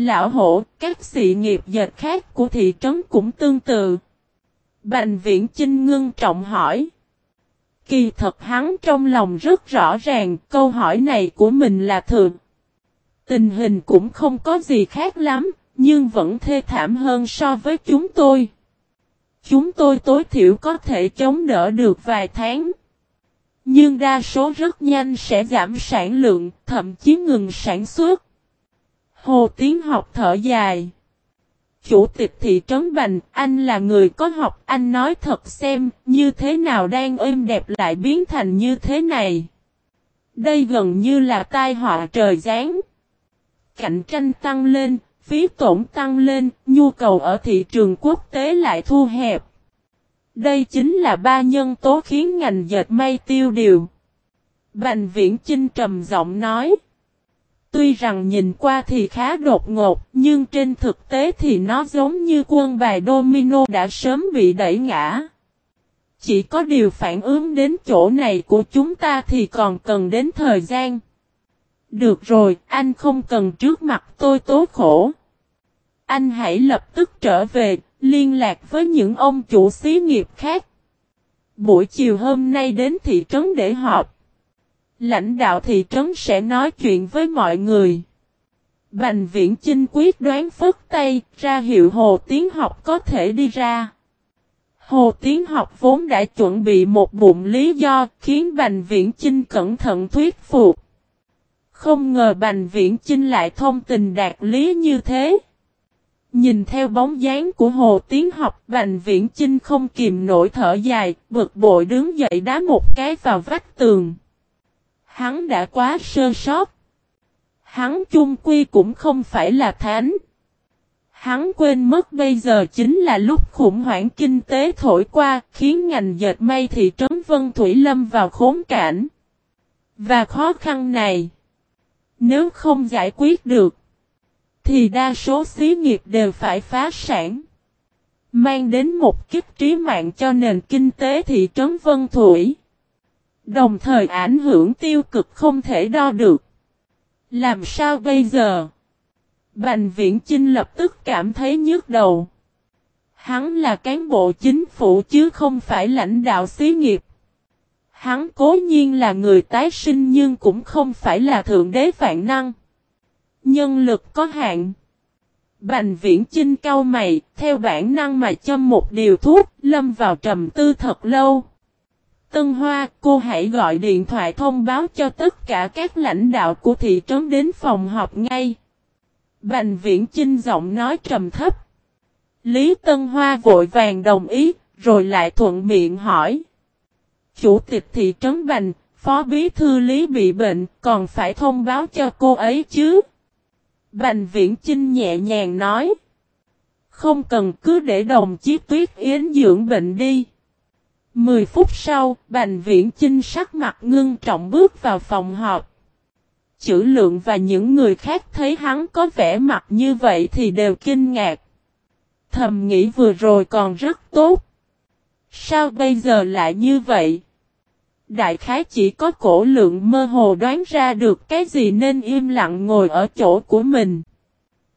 Lão hổ, các sự nghiệp dệt khác của thị trấn cũng tương tự. Bành viễn Chinh ngưng trọng hỏi. Kỳ thật hắn trong lòng rất rõ ràng câu hỏi này của mình là thường. Tình hình cũng không có gì khác lắm, nhưng vẫn thê thảm hơn so với chúng tôi. Chúng tôi tối thiểu có thể chống đỡ được vài tháng. Nhưng đa số rất nhanh sẽ giảm sản lượng, thậm chí ngừng sản xuất. Hồ Tiến học thở dài. Chủ tịch thị trấn Bành, anh là người có học, anh nói thật xem, như thế nào đang êm đẹp lại biến thành như thế này. Đây gần như là tai họa trời giáng. Cạnh tranh tăng lên, phí tổn tăng lên, nhu cầu ở thị trường quốc tế lại thu hẹp. Đây chính là ba nhân tố khiến ngành dệt may tiêu điều. Bành viễn Chinh trầm giọng nói. Tuy rằng nhìn qua thì khá đột ngột, nhưng trên thực tế thì nó giống như quân bài domino đã sớm bị đẩy ngã. Chỉ có điều phản ứng đến chỗ này của chúng ta thì còn cần đến thời gian. Được rồi, anh không cần trước mặt tôi tố khổ. Anh hãy lập tức trở về, liên lạc với những ông chủ xí nghiệp khác. Buổi chiều hôm nay đến thị trấn để họp. Lãnh đạo thị trấn sẽ nói chuyện với mọi người. Bành viễn Chinh quyết đoán phất tay, ra hiệu Hồ Tiến học có thể đi ra. Hồ Tiến học vốn đã chuẩn bị một bụng lý do, khiến Bành Viễn Chinh cẩn thận thuyết phục. Không ngờ Bành Viễn Chinh lại thông tình đạt lý như thế. Nhìn theo bóng dáng của Hồ Tiến học, Bành Viễn Chinh không kìm nổi thở dài, bực bội đứng dậy đá một cái vào vách tường. Hắn đã quá sơ sót. Hắn chung quy cũng không phải là thánh. Hắn quên mất bây giờ chính là lúc khủng hoảng kinh tế thổi qua, khiến ngành dệt may thị trấn Vân Thủy Lâm vào khốn cảnh. Và khó khăn này, nếu không giải quyết được, thì đa số xí nghiệp đều phải phá sản. Mang đến một kiếp trí mạng cho nền kinh tế thị trấn Vân Thủy. Đồng thời ảnh hưởng tiêu cực không thể đo được. Làm sao bây giờ? Bành viễn Chinh lập tức cảm thấy nhức đầu. Hắn là cán bộ chính phủ chứ không phải lãnh đạo xí nghiệp. Hắn cố nhiên là người tái sinh nhưng cũng không phải là thượng đế vạn năng. Nhân lực có hạn. Bành viễn Chinh cau mày, theo bản năng mà châm một điều thuốc, lâm vào trầm tư thật lâu. Tân Hoa, cô hãy gọi điện thoại thông báo cho tất cả các lãnh đạo của thị trấn đến phòng họp ngay. Bành viễn Chinh giọng nói trầm thấp. Lý Tân Hoa vội vàng đồng ý, rồi lại thuận miệng hỏi. Chủ tịch thị trấn Bành, phó bí thư Lý bị bệnh, còn phải thông báo cho cô ấy chứ? Bành viễn Chinh nhẹ nhàng nói. Không cần cứ để đồng chí Tuyết Yến dưỡng bệnh đi. Mười phút sau, Bành Viễn Chinh sắc mặt ngưng trọng bước vào phòng họp. Chữ lượng và những người khác thấy hắn có vẻ mặt như vậy thì đều kinh ngạc. Thầm nghĩ vừa rồi còn rất tốt. Sao bây giờ lại như vậy? Đại khái chỉ có cổ lượng mơ hồ đoán ra được cái gì nên im lặng ngồi ở chỗ của mình.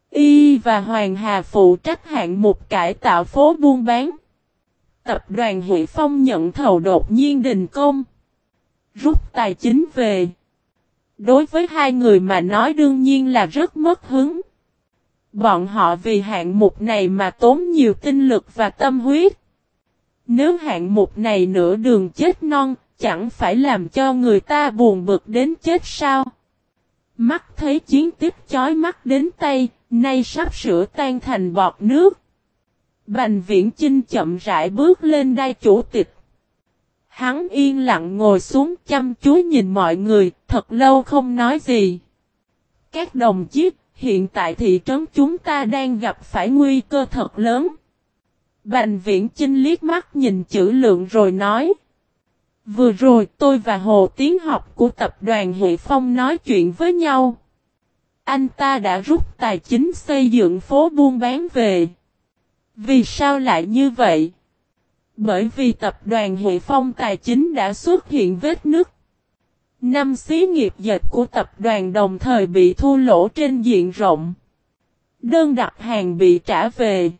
Y và Hoàng Hà phụ trách hạng mục cải tạo phố buôn bán. Tập đoàn Huệ Phong nhận thầu đột nhiên đình công. Rút tài chính về. Đối với hai người mà nói đương nhiên là rất mất hứng. Bọn họ vì hạng mục này mà tốn nhiều tinh lực và tâm huyết. Nếu hạng mục này nửa đường chết non, chẳng phải làm cho người ta buồn bực đến chết sao? Mắt thấy chiến tiếp chói mắt đến tay, nay sắp sửa tan thành bọt nước. Bành viễn Chinh chậm rãi bước lên đai chủ tịch. Hắn yên lặng ngồi xuống chăm chú nhìn mọi người, thật lâu không nói gì. Các đồng chí, hiện tại thị trấn chúng ta đang gặp phải nguy cơ thật lớn. Bành viễn Chinh liếc mắt nhìn chữ lượng rồi nói. Vừa rồi tôi và Hồ Tiến học của tập đoàn Hệ Phong nói chuyện với nhau. Anh ta đã rút tài chính xây dựng phố buôn bán về. Vì sao lại như vậy? Bởi vì tập đoàn Hệ Phong Tài chính đã xuất hiện vết nứt. Năm xí nghiệp dệt của tập đoàn đồng thời bị thu lỗ trên diện rộng. Đơn đặt hàng bị trả về.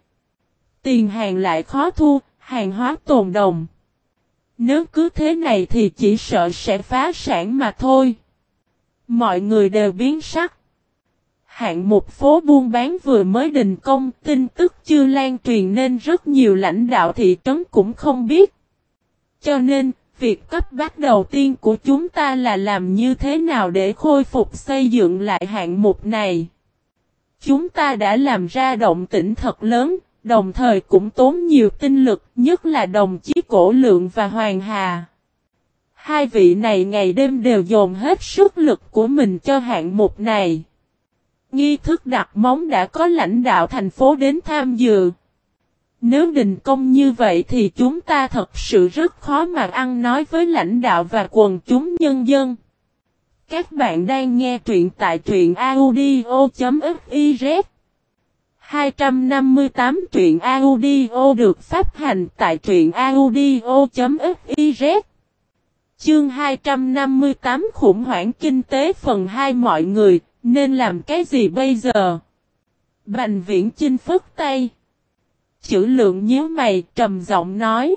Tiền hàng lại khó thu, hàng hóa tồn đồng. Nếu cứ thế này thì chỉ sợ sẽ phá sản mà thôi. Mọi người đều biến sắc. Hạng mục phố buôn bán vừa mới đình công, tin tức chưa lan truyền nên rất nhiều lãnh đạo thị trấn cũng không biết. Cho nên, việc cấp bách đầu tiên của chúng ta là làm như thế nào để khôi phục xây dựng lại hạng mục này. Chúng ta đã làm ra động tĩnh thật lớn, đồng thời cũng tốn nhiều tinh lực, nhất là đồng chí Cổ Lượng và Hoàng Hà. Hai vị này ngày đêm đều dồn hết sức lực của mình cho hạng mục này. Nghi thức đặt móng đã có lãnh đạo thành phố đến tham dự. Nếu đình công như vậy thì chúng ta thật sự rất khó mà ăn nói với lãnh đạo và quần chúng nhân dân. Các bạn đang nghe truyện tại truyện audio.fiz 258 truyện audio được phát hành tại truyện audio.fiz Chương 258 khủng hoảng kinh tế phần 2 mọi người, nên làm cái gì bây giờ? Bành viễn chinh phức tay. Chữ lượng nhớ mày trầm giọng nói.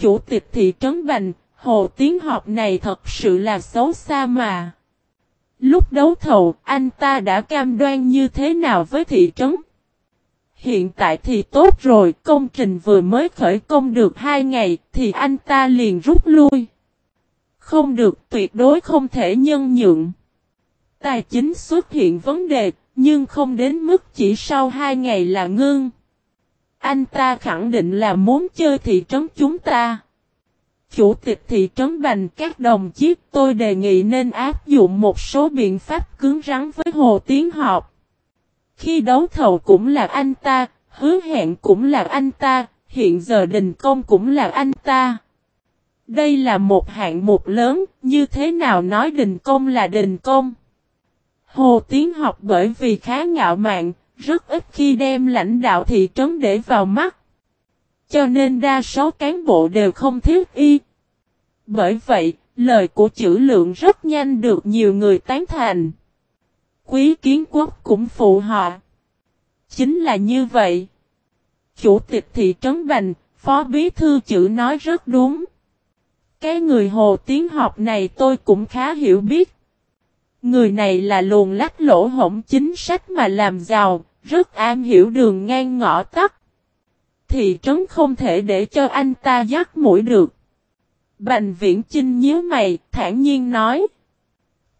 Chủ tịch thị trấn Bành, hồ tiếng học này thật sự là xấu xa mà. Lúc đấu thầu, anh ta đã cam đoan như thế nào với thị trấn? Hiện tại thì tốt rồi, công trình vừa mới khởi công được 2 ngày, thì anh ta liền rút lui. Không được, tuyệt đối không thể nhân nhượng. Tài chính xuất hiện vấn đề, nhưng không đến mức chỉ sau 2 ngày là ngưng. Anh ta khẳng định là muốn chơi thị trấn chúng ta. Chủ tịch thị trấn Bành các đồng chí tôi đề nghị nên áp dụng một số biện pháp cứng rắn với Hồ Tiến Học. Khi đấu thầu cũng là anh ta, hứa hẹn cũng là anh ta, hiện giờ đình công cũng là anh ta. Đây là một hạng mục lớn, như thế nào nói đình công là đình công. Hồ Tiến học bởi vì khá ngạo mạn, rất ít khi đem lãnh đạo thị trấn để vào mắt. Cho nên đa số cán bộ đều không thiếu y. Bởi vậy, lời của chữ lượng rất nhanh được nhiều người tán thành. Quý kiến quốc cũng phụ họ. Chính là như vậy. Chủ tịch thị trấn Bành, phó bí thư chữ nói rất đúng. Cái người hồ tiếng học này tôi cũng khá hiểu biết. Người này là luồn lách lỗ hổng chính sách mà làm giàu, rất am hiểu đường ngang ngõ tắt. Thị trấn không thể để cho anh ta dắt mũi được. Bành viễn chinh nhíu mày, thản nhiên nói.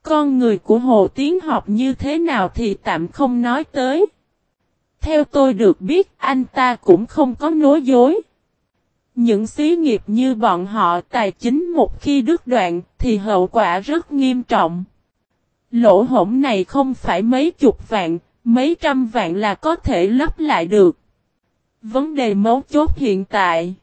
Con người của Hồ Tiến học như thế nào thì tạm không nói tới. Theo tôi được biết anh ta cũng không có nói dối. Những xí nghiệp như bọn họ tài chính một khi đứt đoạn thì hậu quả rất nghiêm trọng. Lỗ hổng này không phải mấy chục vạn, mấy trăm vạn là có thể lấp lại được. Vấn đề mấu chốt hiện tại.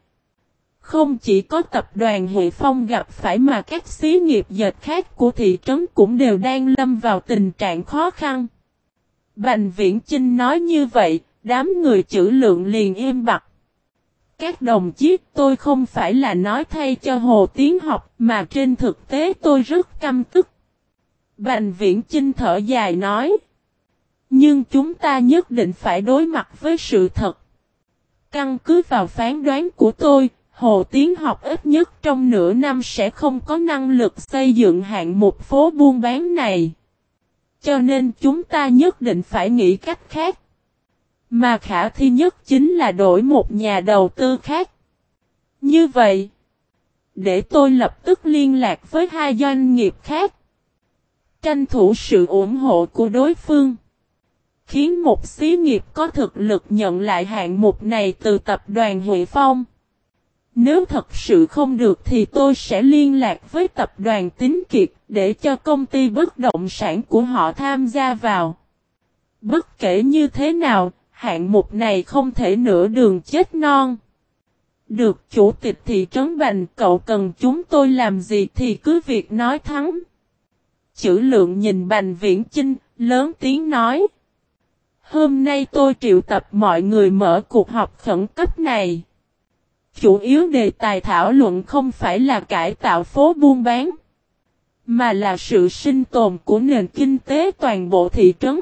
Không chỉ có tập đoàn Hệ Phong gặp phải mà các xí nghiệp dệt khác của thị trấn cũng đều đang lâm vào tình trạng khó khăn. Bành Viễn Chinh nói như vậy, đám người chữ lượng liền im bặt. Các đồng chí tôi không phải là nói thay cho Hồ Tiến học mà trên thực tế tôi rất căm tức. Bành Viễn Chinh thở dài nói. Nhưng chúng ta nhất định phải đối mặt với sự thật. Căn cứ vào phán đoán của tôi, Hồ Tiến học ít nhất trong nửa năm sẽ không có năng lực xây dựng hạng mục phố buôn bán này. Cho nên chúng ta nhất định phải nghĩ cách khác. Mà khả thi nhất chính là đổi một nhà đầu tư khác. Như vậy, để tôi lập tức liên lạc với hai doanh nghiệp khác. Tranh thủ sự ủng hộ của đối phương. Khiến một xí nghiệp có thực lực nhận lại hạng mục này từ tập đoàn Huệ Phong. Nếu thật sự không được thì tôi sẽ liên lạc với tập đoàn Tín Kiệt để cho công ty bất động sản của họ tham gia vào. Bất kể như thế nào, hạng mục này không thể nửa đường chết non. Được chủ tịch thị trấn Bành cậu cần chúng tôi làm gì thì cứ việc nói thắng. Chữ lượng nhìn Bành Viễn Chinh, lớn tiếng nói. Hôm nay tôi triệu tập mọi người mở cuộc họp khẩn cấp này. Chủ yếu đề tài thảo luận không phải là cải tạo phố buôn bán, mà là sự sinh tồn của nền kinh tế toàn bộ thị trấn.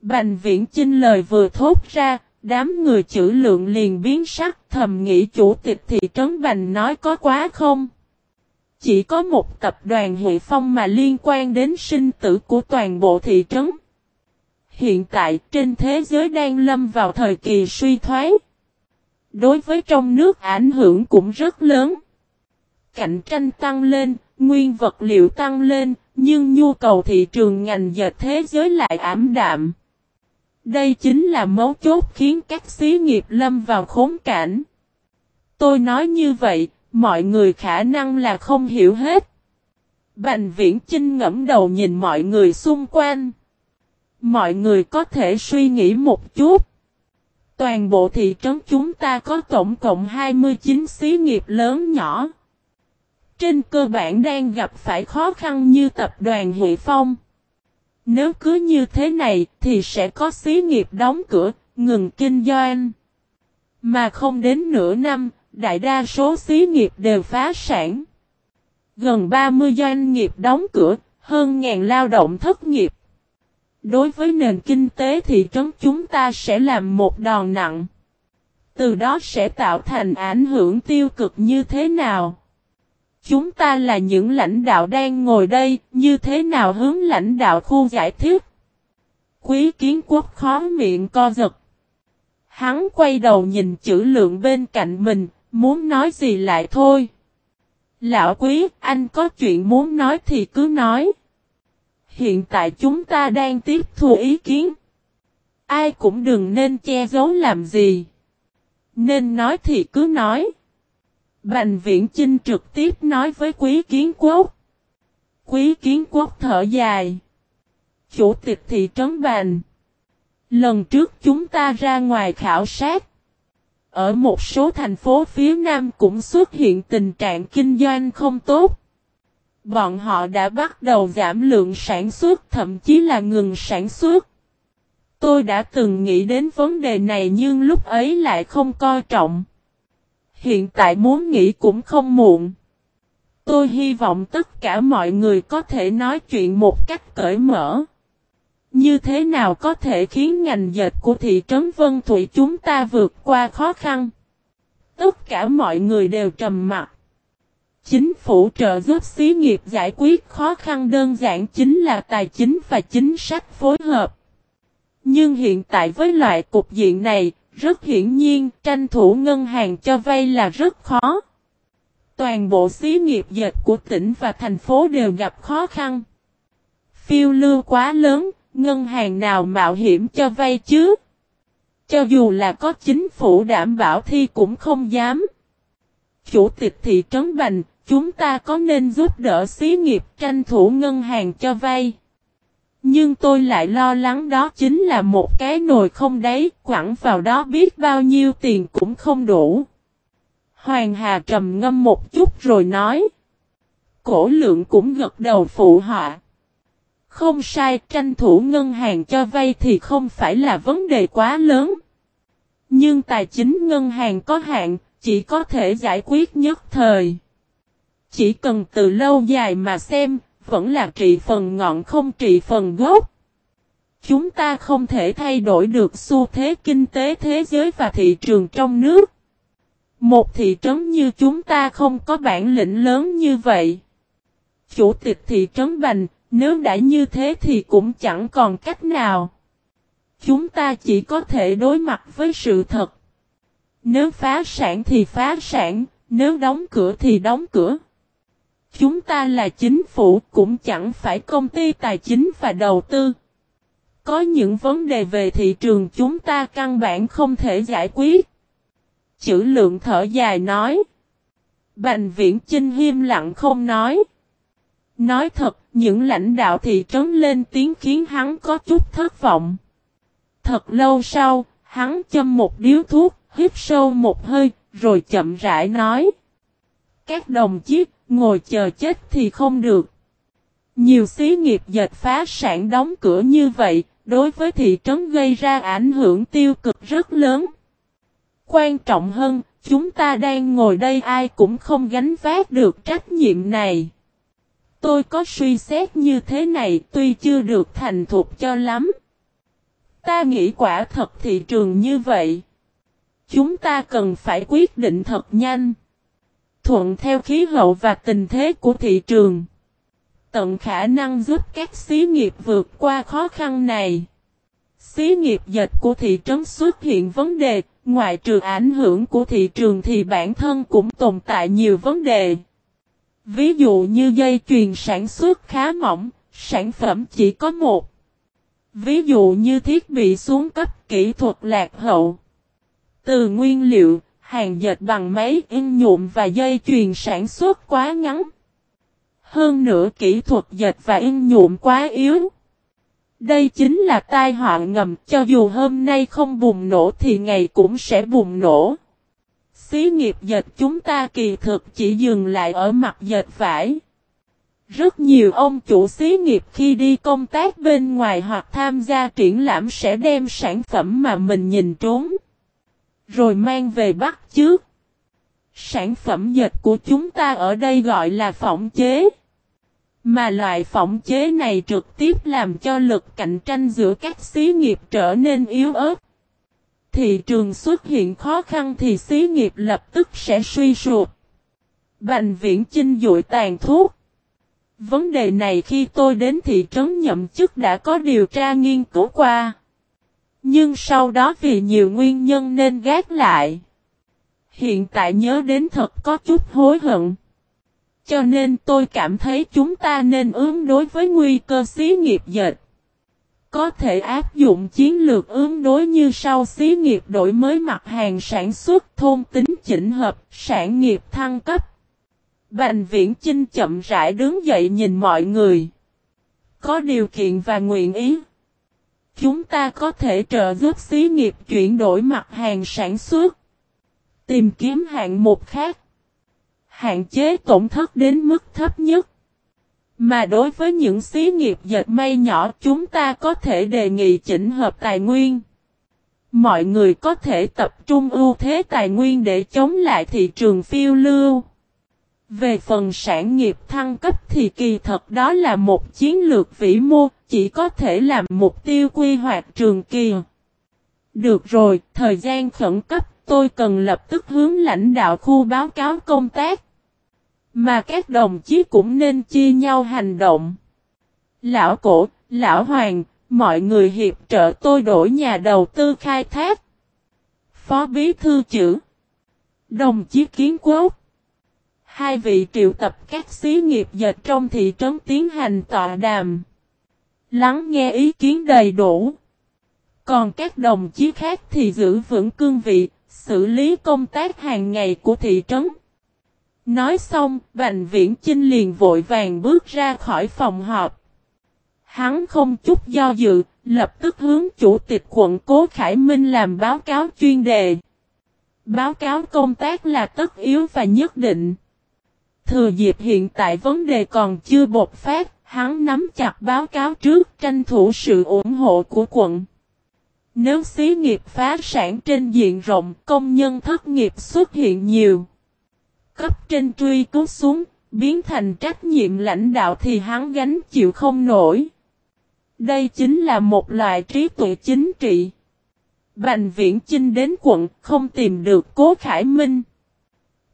Bành viễn chinh lời vừa thốt ra, đám người chữ lượng liền biến sắc thầm nghĩ chủ tịch thị trấn Bành nói có quá không? Chỉ có một tập đoàn hệ phong mà liên quan đến sinh tử của toàn bộ thị trấn. Hiện tại trên thế giới đang lâm vào thời kỳ suy thoái. Đối với trong nước ảnh hưởng cũng rất lớn. Cạnh tranh tăng lên, nguyên vật liệu tăng lên, nhưng nhu cầu thị trường ngành dệt thế giới lại ảm đạm. Đây chính là mấu chốt khiến các xí nghiệp lâm vào khốn cảnh. Tôi nói như vậy, mọi người khả năng là không hiểu hết. Bành viễn Chinh ngẫm đầu nhìn mọi người xung quanh. Mọi người có thể suy nghĩ một chút. Toàn bộ thị trấn chúng ta có tổng cộng 29 xí nghiệp lớn nhỏ. Trên cơ bản đang gặp phải khó khăn như tập đoàn Hệ Phong. Nếu cứ như thế này thì sẽ có xí nghiệp đóng cửa, ngừng kinh doanh. Mà không đến nửa năm, đại đa số xí nghiệp đều phá sản. Gần 30 doanh nghiệp đóng cửa, hơn ngàn lao động thất nghiệp. Đối với nền kinh tế thị trấn chúng ta sẽ làm một đòn nặng. Từ đó sẽ tạo thành ảnh hưởng tiêu cực như thế nào? Chúng ta là những lãnh đạo đang ngồi đây, như thế nào hướng lãnh đạo khu giải thích? Quý kiến quốc khó miệng co giật. Hắn quay đầu nhìn chữ lượng bên cạnh mình, muốn nói gì lại thôi. Lão quý, anh có chuyện muốn nói thì cứ nói. Hiện tại chúng ta đang tiếp thu ý kiến. Ai cũng đừng nên che giấu làm gì. Nên nói thì cứ nói. Bành viễn Chinh trực tiếp nói với quý kiến quốc. Quý kiến quốc thở dài. Chủ tịch thị trấn Bành. Lần trước chúng ta ra ngoài khảo sát. Ở một số thành phố phía Nam cũng xuất hiện tình trạng kinh doanh không tốt. Bọn họ đã bắt đầu giảm lượng sản xuất, thậm chí là ngừng sản xuất. Tôi đã từng nghĩ đến vấn đề này nhưng lúc ấy lại không coi trọng. Hiện tại muốn nghĩ cũng không muộn. Tôi hy vọng tất cả mọi người có thể nói chuyện một cách cởi mở. Như thế nào có thể khiến ngành dệt của thị trấn Vân Thủy chúng ta vượt qua khó khăn? Tất cả mọi người đều trầm mặt. Chính phủ trợ giúp xí nghiệp giải quyết khó khăn đơn giản chính là tài chính và chính sách phối hợp. Nhưng hiện tại với loại cục diện này, rất hiển nhiên tranh thủ ngân hàng cho vay là rất khó. Toàn bộ xí nghiệp dệt của tỉnh và thành phố đều gặp khó khăn. Phiêu lưu quá lớn, ngân hàng nào mạo hiểm cho vay chứ? Cho dù là có chính phủ đảm bảo thì cũng không dám. Chủ tịch thị trấn Bành, chúng ta có nên giúp đỡ xí nghiệp tranh thủ ngân hàng cho vay? Nhưng tôi lại lo lắng đó chính là một cái nồi không đáy, quẳng vào đó biết bao nhiêu tiền cũng không đủ. Hoàng Hà trầm ngâm một chút rồi nói. Cổ lượng cũng gật đầu phụ họa. Không sai, tranh thủ ngân hàng cho vay thì không phải là vấn đề quá lớn. Nhưng tài chính ngân hàng có hạn, chỉ có thể giải quyết nhất thời. Chỉ cần từ lâu dài mà xem, vẫn là trị phần ngọn không trị phần gốc. Chúng ta không thể thay đổi được xu thế kinh tế thế giới và thị trường trong nước. Một thị trấn như chúng ta không có bản lĩnh lớn như vậy. Chủ tịch thị trấn Bành, nếu đã như thế thì cũng chẳng còn cách nào. Chúng ta chỉ có thể đối mặt với sự thật. Nếu phá sản thì phá sản, nếu đóng cửa thì đóng cửa. Chúng ta là chính phủ cũng chẳng phải công ty tài chính và đầu tư. Có những vấn đề về thị trường chúng ta căn bản không thể giải quyết. Chữ lượng thở dài nói. Bành viễn Chinh hiêm lặng không nói. Nói thật, những lãnh đạo thị trấn lên tiếng khiến hắn có chút thất vọng. Thật lâu sau, hắn châm một điếu thuốc, hít sâu một hơi, rồi chậm rãi nói. Các đồng chí, ngồi chờ chết thì không được. Nhiều xí nghiệp dệt phá sản đóng cửa như vậy, đối với thị trấn gây ra ảnh hưởng tiêu cực rất lớn. Quan trọng hơn, chúng ta đang ngồi đây ai cũng không gánh vác được trách nhiệm này. Tôi có suy xét như thế này tuy chưa được thành thục cho lắm. Ta nghĩ quả thật thị trường như vậy. Chúng ta cần phải quyết định thật nhanh. Thuận theo khí hậu và tình thế của thị trường. Tận khả năng giúp các xí nghiệp vượt qua khó khăn này. Xí nghiệp dịch của thị trấn xuất hiện vấn đề, ngoại trừ ảnh hưởng của thị trường thì bản thân cũng tồn tại nhiều vấn đề. Ví dụ như dây chuyền sản xuất khá mỏng, sản phẩm chỉ có một. Ví dụ như thiết bị xuống cấp kỹ thuật lạc hậu. Từ nguyên liệu, hàng dệt bằng máy in nhuộm và dây chuyền sản xuất quá ngắn. Hơn nữa kỹ thuật dệt và in nhuộm quá yếu. Đây chính là tai họa ngầm, cho dù hôm nay không bùng nổ thì ngày cũng sẽ bùng nổ. Xí nghiệp dệt chúng ta kỳ thực chỉ dừng lại ở mặt dệt vải. Rất nhiều ông chủ xí nghiệp khi đi công tác bên ngoài hoặc tham gia triển lãm sẽ đem sản phẩm mà mình nhìn trốn. Rồi mang về bắt trước. Sản phẩm dệt của chúng ta ở đây gọi là phỏng chế. Mà loại phỏng chế này trực tiếp làm cho lực cạnh tranh giữa các xí nghiệp trở nên yếu ớt. Thị trường xuất hiện khó khăn thì xí nghiệp lập tức sẽ suy sụp. Bành viễn chinh dụi tàn thuốc. Vấn đề này khi tôi đến thị trấn nhậm chức đã có điều tra nghiên cứu qua. Nhưng sau đó vì nhiều nguyên nhân nên gác lại. Hiện tại nhớ đến thật có chút hối hận. Cho nên tôi cảm thấy chúng ta nên ứng đối với nguy cơ xí nghiệp dệt. Có thể áp dụng chiến lược ứng đối như sau xí nghiệp đổi mới mặt hàng sản xuất thôn tính chỉnh hợp, sản nghiệp thăng cấp. Bành viễn Chinh chậm rãi đứng dậy nhìn mọi người. Có điều kiện và nguyện ý. Chúng ta có thể trợ giúp xí nghiệp chuyển đổi mặt hàng sản xuất. Tìm kiếm hạng mục khác. Hạn chế tổn thất đến mức thấp nhất. Mà đối với những xí nghiệp dệt may nhỏ chúng ta có thể đề nghị chỉnh hợp tài nguyên. Mọi người có thể tập trung ưu thế tài nguyên để chống lại thị trường phiêu lưu. Về phần sản nghiệp thăng cấp thì kỳ thật đó là một chiến lược vĩ mô, chỉ có thể làm mục tiêu quy hoạch trường kỳ. Được rồi, thời gian khẩn cấp, tôi cần lập tức hướng lãnh đạo khu báo cáo công tác. Mà các đồng chí cũng nên chia nhau hành động. Lão cổ, lão hoàng, mọi người hiệp trợ tôi đổi nhà đầu tư khai thác. Phó bí thư chữ. Đồng chí kiến quốc. Hai vị triệu tập các xí nghiệp dệt trong thị trấn tiến hành tọa đàm. Lắng nghe ý kiến đầy đủ. Còn các đồng chí khác thì giữ vững cương vị, xử lý công tác hàng ngày của thị trấn. Nói xong, Bành Viễn Chinh liền vội vàng bước ra khỏi phòng họp. Hắn không chút do dự, lập tức hướng chủ tịch quận Cố Khải Minh làm báo cáo chuyên đề. Báo cáo công tác là tất yếu và nhất định. Thừa dịp hiện tại vấn đề còn chưa bột phát, hắn nắm chặt báo cáo trước tranh thủ sự ủng hộ của quận. Nếu xí nghiệp phá sản trên diện rộng, công nhân thất nghiệp xuất hiện nhiều cấp trên truy cứu xuống, biến thành trách nhiệm lãnh đạo thì hắn gánh chịu không nổi. Đây chính là một loại trí tuệ chính trị. Bành viễn chinh đến quận không tìm được Cố Khải Minh.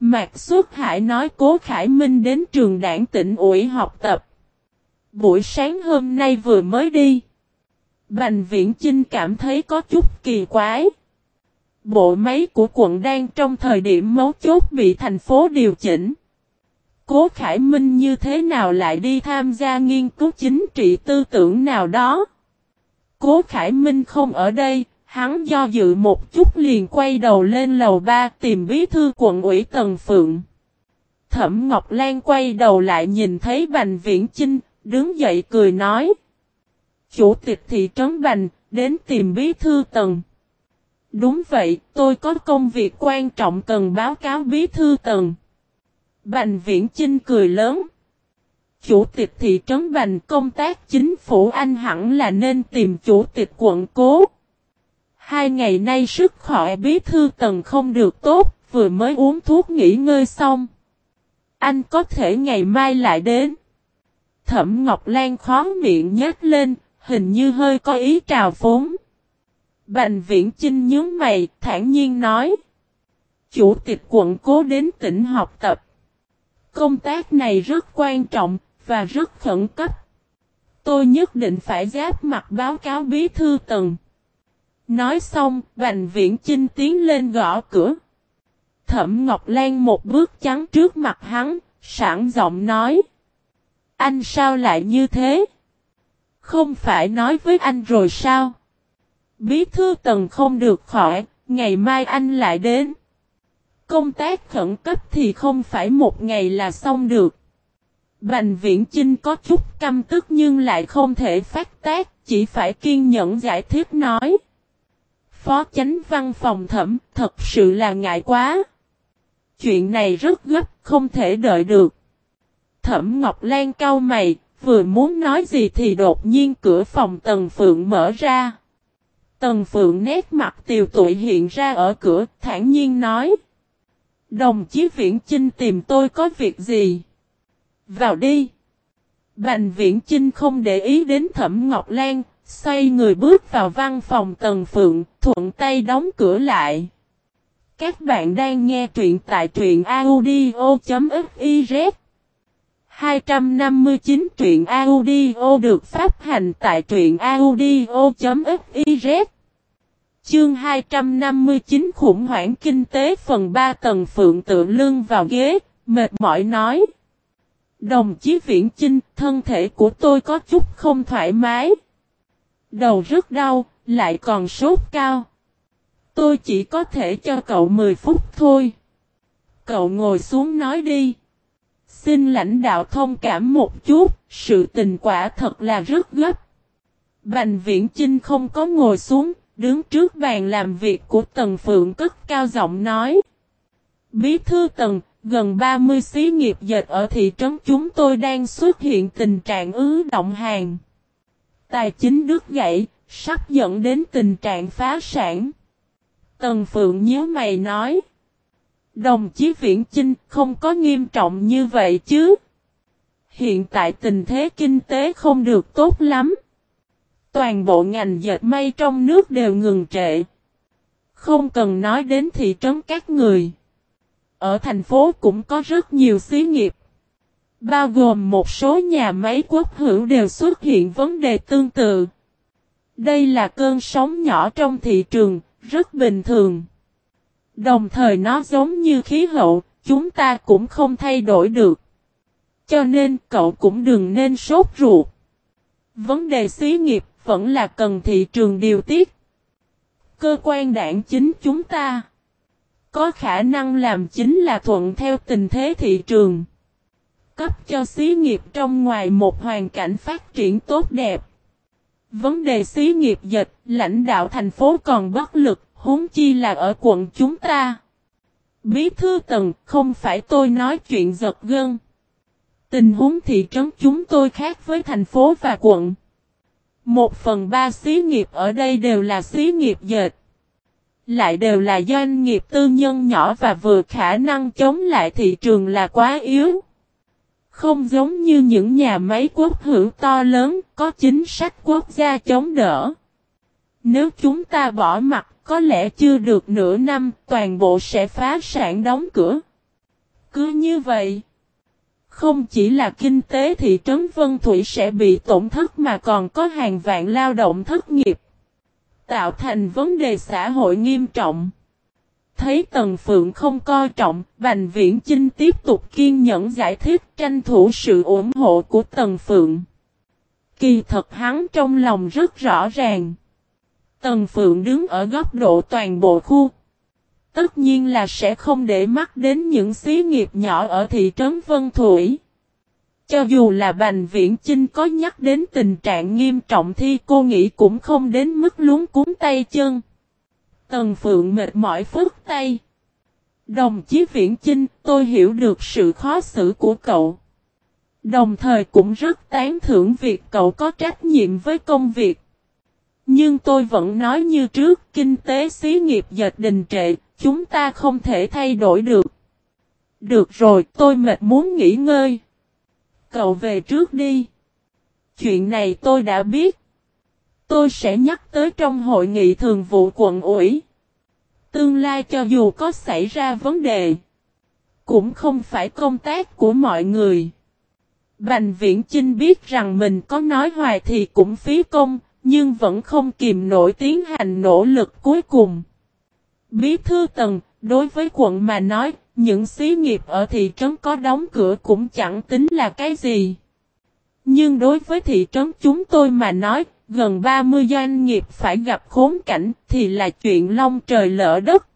Mạc Xuất Hải nói Cố Khải Minh đến trường đảng tỉnh ủy học tập. Buổi sáng hôm nay vừa mới đi. Bành viễn chinh cảm thấy có chút kỳ quái. Bộ máy của quận đang trong thời điểm mấu chốt bị thành phố điều chỉnh. Cố Khải Minh như thế nào lại đi tham gia nghiên cứu chính trị tư tưởng nào đó? Cố Khải Minh không ở đây, hắn do dự một chút liền quay đầu lên lầu ba tìm bí thư quận ủy Tần Phượng. Thẩm Ngọc Lan quay đầu lại nhìn thấy Bành Viễn Chinh, đứng dậy cười nói. Chủ tịch thị trấn Bành, đến tìm bí thư Tần. Đúng vậy, tôi có công việc quan trọng cần báo cáo bí thư tầng. Bành viễn Chinh cười lớn. Chủ tịch thị trấn Bành công tác chính phủ anh hẳn là nên tìm chủ tịch quận cố. Hai ngày nay sức khỏe bí thư tầng không được tốt, vừa mới uống thuốc nghỉ ngơi xong. Anh có thể ngày mai lại đến. Thẩm Ngọc Lan khó miệng nhếch lên, hình như hơi có ý trào phúng. Bành viễn Chinh nhớ mày, thản nhiên nói. Chủ tịch quận cố đến tỉnh học tập. Công tác này rất quan trọng, và rất khẩn cấp. Tôi nhất định phải giáp mặt báo cáo bí thư tầng. Nói xong, Bành Viễn Chinh tiến lên gõ cửa. Thẩm Ngọc Lan một bước chắn trước mặt hắn, sẵn giọng nói. Anh sao lại như thế? Không phải nói với anh rồi sao? Bí thư tần không được khỏi, ngày mai anh lại đến. Công tác khẩn cấp thì không phải một ngày là xong được. Bành viễn Trinh có chút căm tức nhưng lại không thể phát tác, chỉ phải kiên nhẫn giải thích nói. Phó chánh văn phòng thẩm, thật sự là ngại quá. Chuyện này rất gấp, không thể đợi được. Thẩm Ngọc Lan cau mày, vừa muốn nói gì thì đột nhiên cửa phòng Tần Phượng mở ra. Tần Phượng nét mặt tiều tụi hiện ra ở cửa, thản nhiên nói. Đồng chí Viễn Chinh tìm tôi có việc gì? Vào đi. Bành Viễn Chinh không để ý đến Thẩm Ngọc Lan, xoay người bước vào văn phòng Tần Phượng, thuận tay đóng cửa lại. Các bạn đang nghe truyện tại truyện audio.fiz 259 truyện audio được phát hành tại truyện audio.fiz Chương 259 khủng hoảng kinh tế phần 3 tầng phượng tự lưng vào ghế, mệt mỏi nói. Đồng chí Viễn Chinh, thân thể của tôi có chút không thoải mái. Đầu rất đau, lại còn sốt cao. Tôi chỉ có thể cho cậu 10 phút thôi. Cậu ngồi xuống nói đi. Xin lãnh đạo thông cảm một chút, sự tình quả thật là rất gấp. Bành viễn Chinh không có ngồi xuống, đứng trước bàn làm việc của Tần Phượng cất cao giọng nói. Bí thư Tần, gần 30 xí nghiệp dệt ở thị trấn chúng tôi đang xuất hiện tình trạng ứ động hàng. Tài chính đứt gãy, sắp dẫn đến tình trạng phá sản. Tần Phượng nhớ mày nói. Đồng chí Viễn Chinh không có nghiêm trọng như vậy chứ. Hiện tại tình thế kinh tế không được tốt lắm. Toàn bộ ngành dệt may trong nước đều ngừng trệ. Không cần nói đến thị trấn các người. Ở thành phố cũng có rất nhiều xí nghiệp. Bao gồm một số nhà máy quốc hữu đều xuất hiện vấn đề tương tự. Đây là cơn sóng nhỏ trong thị trường, rất bình thường. Đồng thời nó giống như khí hậu, chúng ta cũng không thay đổi được. Cho nên cậu cũng đừng nên sốt ruột. Vấn đề xí nghiệp vẫn là cần thị trường điều tiết. Cơ quan đảng chính chúng ta có khả năng làm chính là thuận theo tình thế thị trường. Cấp cho xí nghiệp trong ngoài một hoàn cảnh phát triển tốt đẹp. Vấn đề xí nghiệp dịch, lãnh đạo thành phố còn bất lực, huống chi là ở quận chúng ta. Bí thư tầng, không phải tôi nói chuyện giật gân. Tình huống thị trấn chúng tôi khác với thành phố và quận. Một phần ba xí nghiệp ở đây đều là xí nghiệp dệt. Lại đều là doanh nghiệp tư nhân nhỏ và vừa khả năng chống lại thị trường là quá yếu. Không giống như những nhà máy quốc hữu to lớn có chính sách quốc gia chống đỡ. Nếu chúng ta bỏ mặt, có lẽ chưa được nửa năm, toàn bộ sẽ phá sản đóng cửa. Cứ như vậy. Không chỉ là kinh tế thị trấn Vân Thủy sẽ bị tổn thất mà còn có hàng vạn lao động thất nghiệp. Tạo thành vấn đề xã hội nghiêm trọng. Thấy Tần Phượng không coi trọng, Bành Viễn Chinh tiếp tục kiên nhẫn giải thích tranh thủ sự ủng hộ của Tần Phượng. Kỳ thật hắn trong lòng rất rõ ràng. Tần Phượng đứng ở góc độ toàn bộ khu. Tất nhiên là sẽ không để mắt đến những xí nghiệp nhỏ ở thị trấn Vân Thủy. Cho dù là Bành Viễn Chinh có nhắc đến tình trạng nghiêm trọng thì cô nghĩ cũng không đến mức luống cuốn tay chân. Tần Phượng mệt mỏi phức tay. Đồng chí Viễn Chinh, tôi hiểu được sự khó xử của cậu. Đồng thời cũng rất tán thưởng việc cậu có trách nhiệm với công việc. Nhưng tôi vẫn nói như trước, kinh tế xí nghiệp dệt đình trệ, chúng ta không thể thay đổi được. Được rồi, tôi mệt muốn nghỉ ngơi. Cậu về trước đi. Chuyện này tôi đã biết. Tôi sẽ nhắc tới trong hội nghị thường vụ quận ủy. Tương lai cho dù có xảy ra vấn đề, cũng không phải công tác của mọi người. Bành viễn Chinh biết rằng mình có nói hoài thì cũng phí công, nhưng vẫn không kìm nổi tiến hành nỗ lực cuối cùng. Bí thư tầng, đối với quận mà nói, những xí nghiệp ở thị trấn có đóng cửa cũng chẳng tính là cái gì. Nhưng đối với thị trấn chúng tôi mà nói, gần 30 doanh nghiệp phải gặp khốn cảnh thì là chuyện long trời lỡ đất.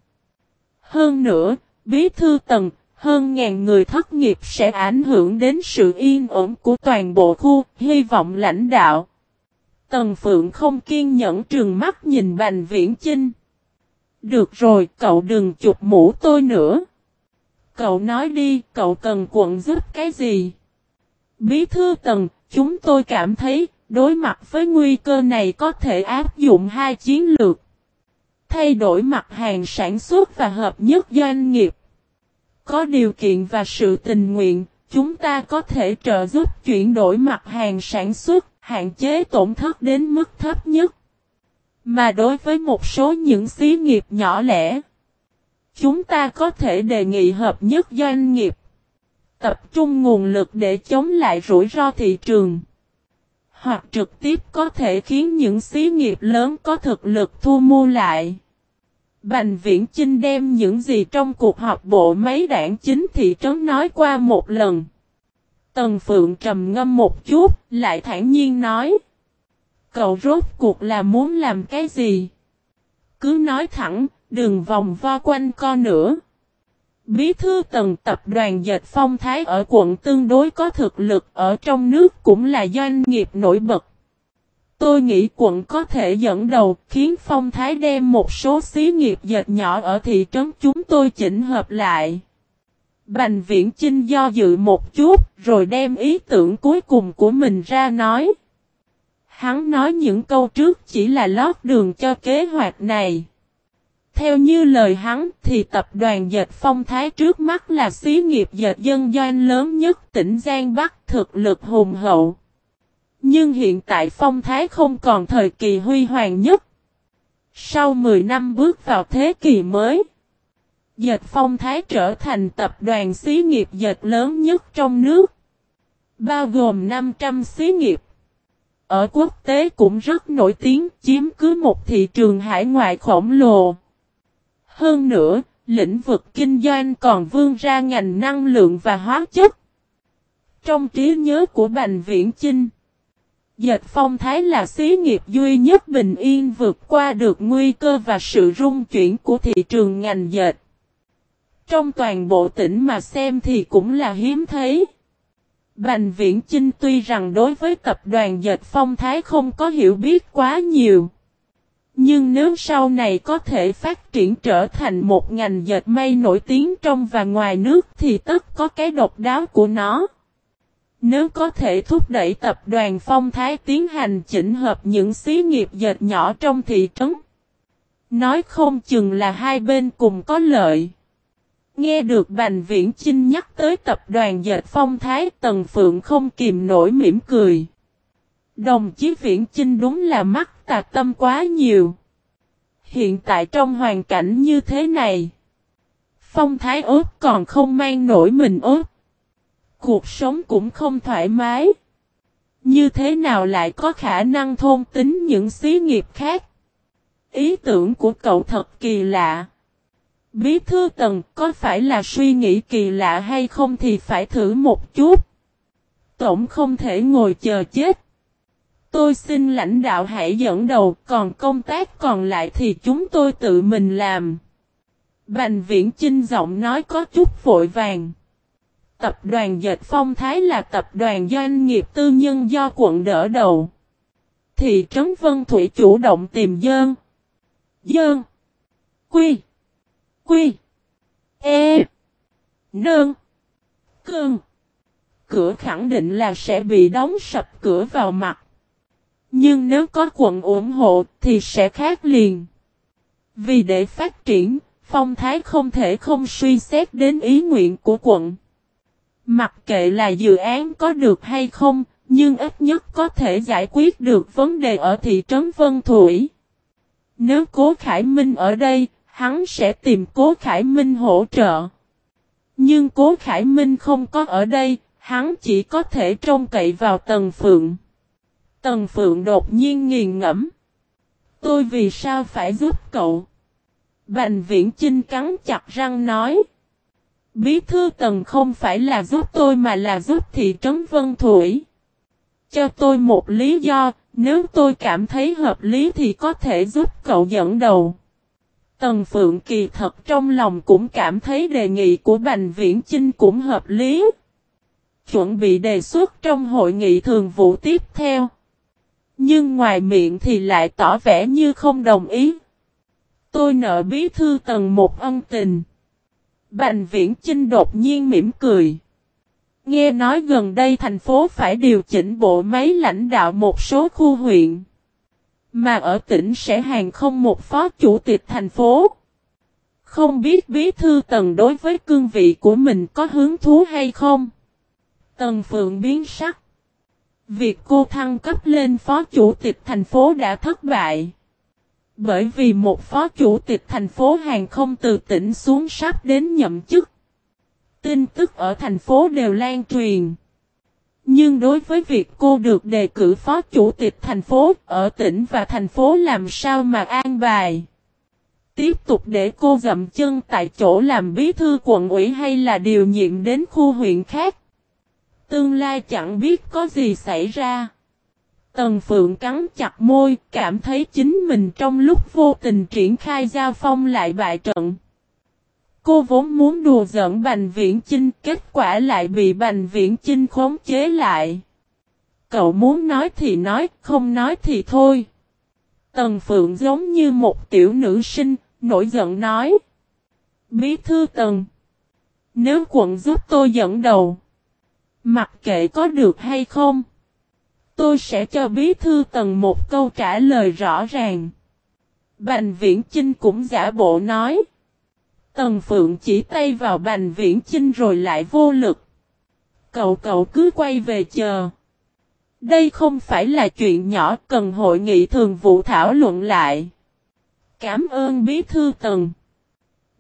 Hơn nữa, bí thư tầng, hơn ngàn người thất nghiệp sẽ ảnh hưởng đến sự yên ổn của toàn bộ khu, hy vọng lãnh đạo. Tần Phượng không kiên nhẫn trường mắt nhìn Bành Viễn Chinh. Được rồi, cậu đừng chụp mũ tôi nữa. Cậu nói đi, cậu cần quận giúp cái gì? Bí thư tần, chúng tôi cảm thấy, đối mặt với nguy cơ này có thể áp dụng hai chiến lược. Thay đổi mặt hàng sản xuất và hợp nhất doanh nghiệp. Có điều kiện và sự tình nguyện, chúng ta có thể trợ giúp chuyển đổi mặt hàng sản xuất, hạn chế tổn thất đến mức thấp nhất. Mà đối với một số những xí nghiệp nhỏ lẻ, chúng ta có thể đề nghị hợp nhất doanh nghiệp, tập trung nguồn lực để chống lại rủi ro thị trường, hoặc trực tiếp có thể khiến những xí nghiệp lớn có thực lực thu mua lại. Bành Viễn Chinh đem những gì trong cuộc họp bộ máy đảng chính thị trấn nói qua một lần. Tần Phượng trầm ngâm một chút, lại thản nhiên nói. Cậu rốt cuộc là muốn làm cái gì? Cứ nói thẳng, đừng vòng vo quanh co nữa. Bí thư tầng tập đoàn dệt phong thái ở quận tương đối có thực lực ở trong nước cũng là doanh nghiệp nổi bật. Tôi nghĩ quận có thể dẫn đầu khiến phong thái đem một số xí nghiệp dệt nhỏ ở thị trấn chúng tôi chỉnh hợp lại. Bành viễn Chinh do dự một chút rồi đem ý tưởng cuối cùng của mình ra nói. Hắn nói những câu trước chỉ là lót đường cho kế hoạch này. Theo như lời hắn thì tập đoàn dệt phong thái trước mắt là xí nghiệp dệt dân doanh lớn nhất tỉnh Giang Bắc thực lực hùng hậu. Nhưng hiện tại phong thái không còn thời kỳ huy hoàng nhất. Sau 10 năm bước vào thế kỷ mới, dệt phong thái trở thành tập đoàn xí nghiệp dệt lớn nhất trong nước. Bao gồm 500 xí nghiệp. Ở quốc tế cũng rất nổi tiếng chiếm cứ một thị trường hải ngoại khổng lồ. Hơn nữa, lĩnh vực kinh doanh còn vươn ra ngành năng lượng và hóa chất. Trong trí nhớ của Bành Viễn Chinh, Dệt phong thái là xí nghiệp duy nhất bình yên vượt qua được nguy cơ và sự rung chuyển của thị trường ngành dệt. Trong toàn bộ tỉnh mà xem thì cũng là hiếm thấy. Bành Viễn Chinh tuy rằng đối với tập đoàn dệt phong thái không có hiểu biết quá nhiều. Nhưng nếu sau này có thể phát triển trở thành một ngành dệt may nổi tiếng trong và ngoài nước thì tất có cái độc đáo của nó. Nếu có thể thúc đẩy tập đoàn Phong Thái tiến hành chỉnh hợp những xí nghiệp dệt nhỏ trong thị trấn. Nói không chừng là hai bên cùng có lợi. Nghe được Bành Viễn Chinh nhắc tới tập đoàn dệt Phong Thái Tần Phượng không kìm nổi mỉm cười. Đồng chí Viễn Chinh đúng là mắt tà tâm quá nhiều. Hiện tại trong hoàn cảnh như thế này, Phong Thái ốt còn không mang nổi mình ốt. Cuộc sống cũng không thoải mái. Như thế nào lại có khả năng thôn tính những xí nghiệp khác? Ý tưởng của cậu thật kỳ lạ. Bí thư tần có phải là suy nghĩ kỳ lạ hay không thì phải thử một chút. Tổng không thể ngồi chờ chết. Tôi xin lãnh đạo hãy dẫn đầu, còn công tác còn lại thì chúng tôi tự mình làm. Bành viễn Trinh giọng nói có chút vội vàng. Tập đoàn Dệt Phong Thái là tập đoàn doanh nghiệp tư nhân do quận đỡ đầu. Thị trấn Vân Thủy chủ động tìm dơn. Dơn. Quy. Quy. E. Nơn. cương, Cửa khẳng định là sẽ bị đóng sập cửa vào mặt. Nhưng nếu có quận ủng hộ thì sẽ khác liền. Vì để phát triển, phong thái không thể không suy xét đến ý nguyện của quận. Mặc kệ là dự án có được hay không, nhưng ít nhất có thể giải quyết được vấn đề ở thị trấn Vân Thủy. Nếu Cố Khải Minh ở đây, hắn sẽ tìm Cố Khải Minh hỗ trợ. Nhưng Cố Khải Minh không có ở đây, hắn chỉ có thể trông cậy vào Tần Phượng. Tần Phượng đột nhiên nghiền ngẫm. Tôi vì sao phải giúp cậu? Bành viễn Trinh cắn chặt răng nói. Bí thư Tần không phải là giúp tôi mà là giúp thị trấn Vân Thủy. Cho tôi một lý do, nếu tôi cảm thấy hợp lý thì có thể giúp cậu dẫn đầu. Tần Phượng kỳ thật trong lòng cũng cảm thấy đề nghị của Bành Viễn Chinh cũng hợp lý. Chuẩn bị đề xuất trong hội nghị thường vụ tiếp theo. Nhưng ngoài miệng thì lại tỏ vẻ như không đồng ý. Tôi nợ bí thư tần một ân tình. Bành Viễn Chinh đột nhiên mỉm cười. Nghe nói gần đây thành phố phải điều chỉnh bộ máy lãnh đạo một số khu huyện. Mà ở tỉnh sẽ hàng không một phó chủ tịch thành phố. Không biết bí thư tần đối với cương vị của mình có hứng thú hay không? Tần Phượng biến sắc. Việc cô thăng cấp lên phó chủ tịch thành phố đã thất bại. Bởi vì một phó chủ tịch thành phố hàng không từ tỉnh xuống sắp đến nhậm chức. Tin tức ở thành phố đều lan truyền. Nhưng đối với việc cô được đề cử phó chủ tịch thành phố ở tỉnh và thành phố làm sao mà an bài. Tiếp tục để cô dậm chân tại chỗ làm bí thư quận ủy hay là điều nhiệm đến khu huyện khác. Tương lai chẳng biết có gì xảy ra. Tần Phượng cắn chặt môi, cảm thấy chính mình trong lúc vô tình triển khai giao phong lại bại trận. Cô vốn muốn đùa giỡn Bành Viễn Chinh, kết quả lại bị Bành Viễn Chinh khống chế lại. Cậu muốn nói thì nói, không nói thì thôi. Tần Phượng giống như một tiểu nữ sinh, nổi giận nói. Bí thư Tần. Nếu quận giúp tôi dẫn đầu. Mặc kệ có được hay không. Tôi sẽ cho bí thư Tần một câu trả lời rõ ràng. Bành Viễn Chinh cũng giả bộ nói. Tần Phượng chỉ tay vào Bành Viễn Chinh rồi lại vô lực. Cậu cậu cứ quay về chờ. Đây không phải là chuyện nhỏ cần hội nghị thường vụ thảo luận lại. Cảm ơn bí thư Tần.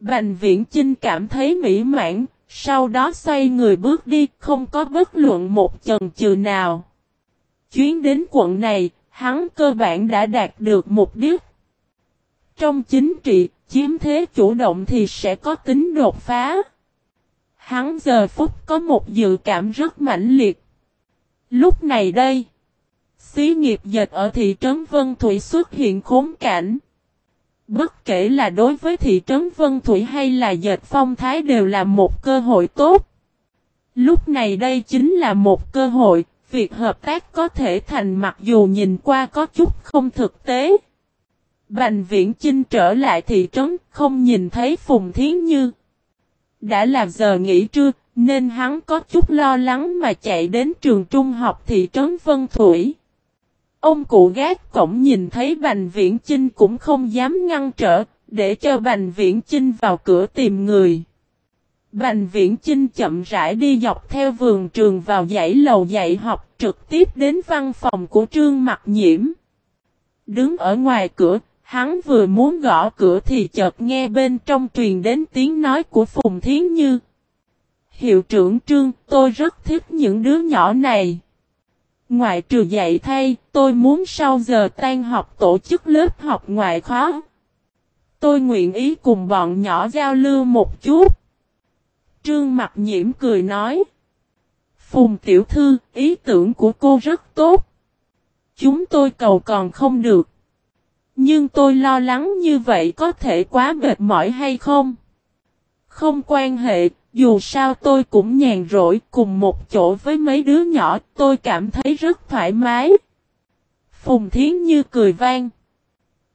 Bành Viễn Chinh cảm thấy mỹ mãn, sau đó xoay người bước đi không có bất luận một chần chừ nào. Chuyến đến quận này, hắn cơ bản đã đạt được mục đích. Trong chính trị, chiếm thế chủ động thì sẽ có tính đột phá. Hắn giờ phút có một dự cảm rất mãnh liệt. Lúc này đây, xí nghiệp dệt ở thị trấn Vân Thủy xuất hiện khốn cảnh. Bất kể là đối với thị trấn Vân Thủy hay là dệt phong thái đều là một cơ hội tốt. Lúc này đây chính là một cơ hội, việc hợp tác có thể thành mặc dù nhìn qua có chút không thực tế. Bành viễn chinh trở lại thị trấn, không nhìn thấy Phùng Thiến Như. Đã là giờ nghỉ trưa, nên hắn có chút lo lắng mà chạy đến trường trung học thị trấn Vân Thủy. Ông cụ gác cổng nhìn thấy Bành Viễn Chinh cũng không dám ngăn trở, để cho Bành Viễn Chinh vào cửa tìm người. Bành Viễn Chinh chậm rãi đi dọc theo vườn trường vào dãy lầu dạy học trực tiếp đến văn phòng của Trương Mặc Nhiễm. Đứng ở ngoài cửa, hắn vừa muốn gõ cửa thì chợt nghe bên trong truyền đến tiếng nói của Phùng Thiến Như. Hiệu trưởng Trương, tôi rất thích những đứa nhỏ này. Ngoại trừ dạy thay, tôi muốn sau giờ tan học tổ chức lớp học ngoại khóa. Tôi nguyện ý cùng bọn nhỏ giao lưu một chút. Trương mặt nhiễm cười nói. Phùng tiểu thư, ý tưởng của cô rất tốt. Chúng tôi cầu còn không được. Nhưng tôi lo lắng như vậy có thể quá mệt mỏi hay không? Không quan hệ, dù sao tôi cũng nhàn rỗi cùng một chỗ với mấy đứa nhỏ, tôi cảm thấy rất thoải mái. Phùng Thiến Như cười vang.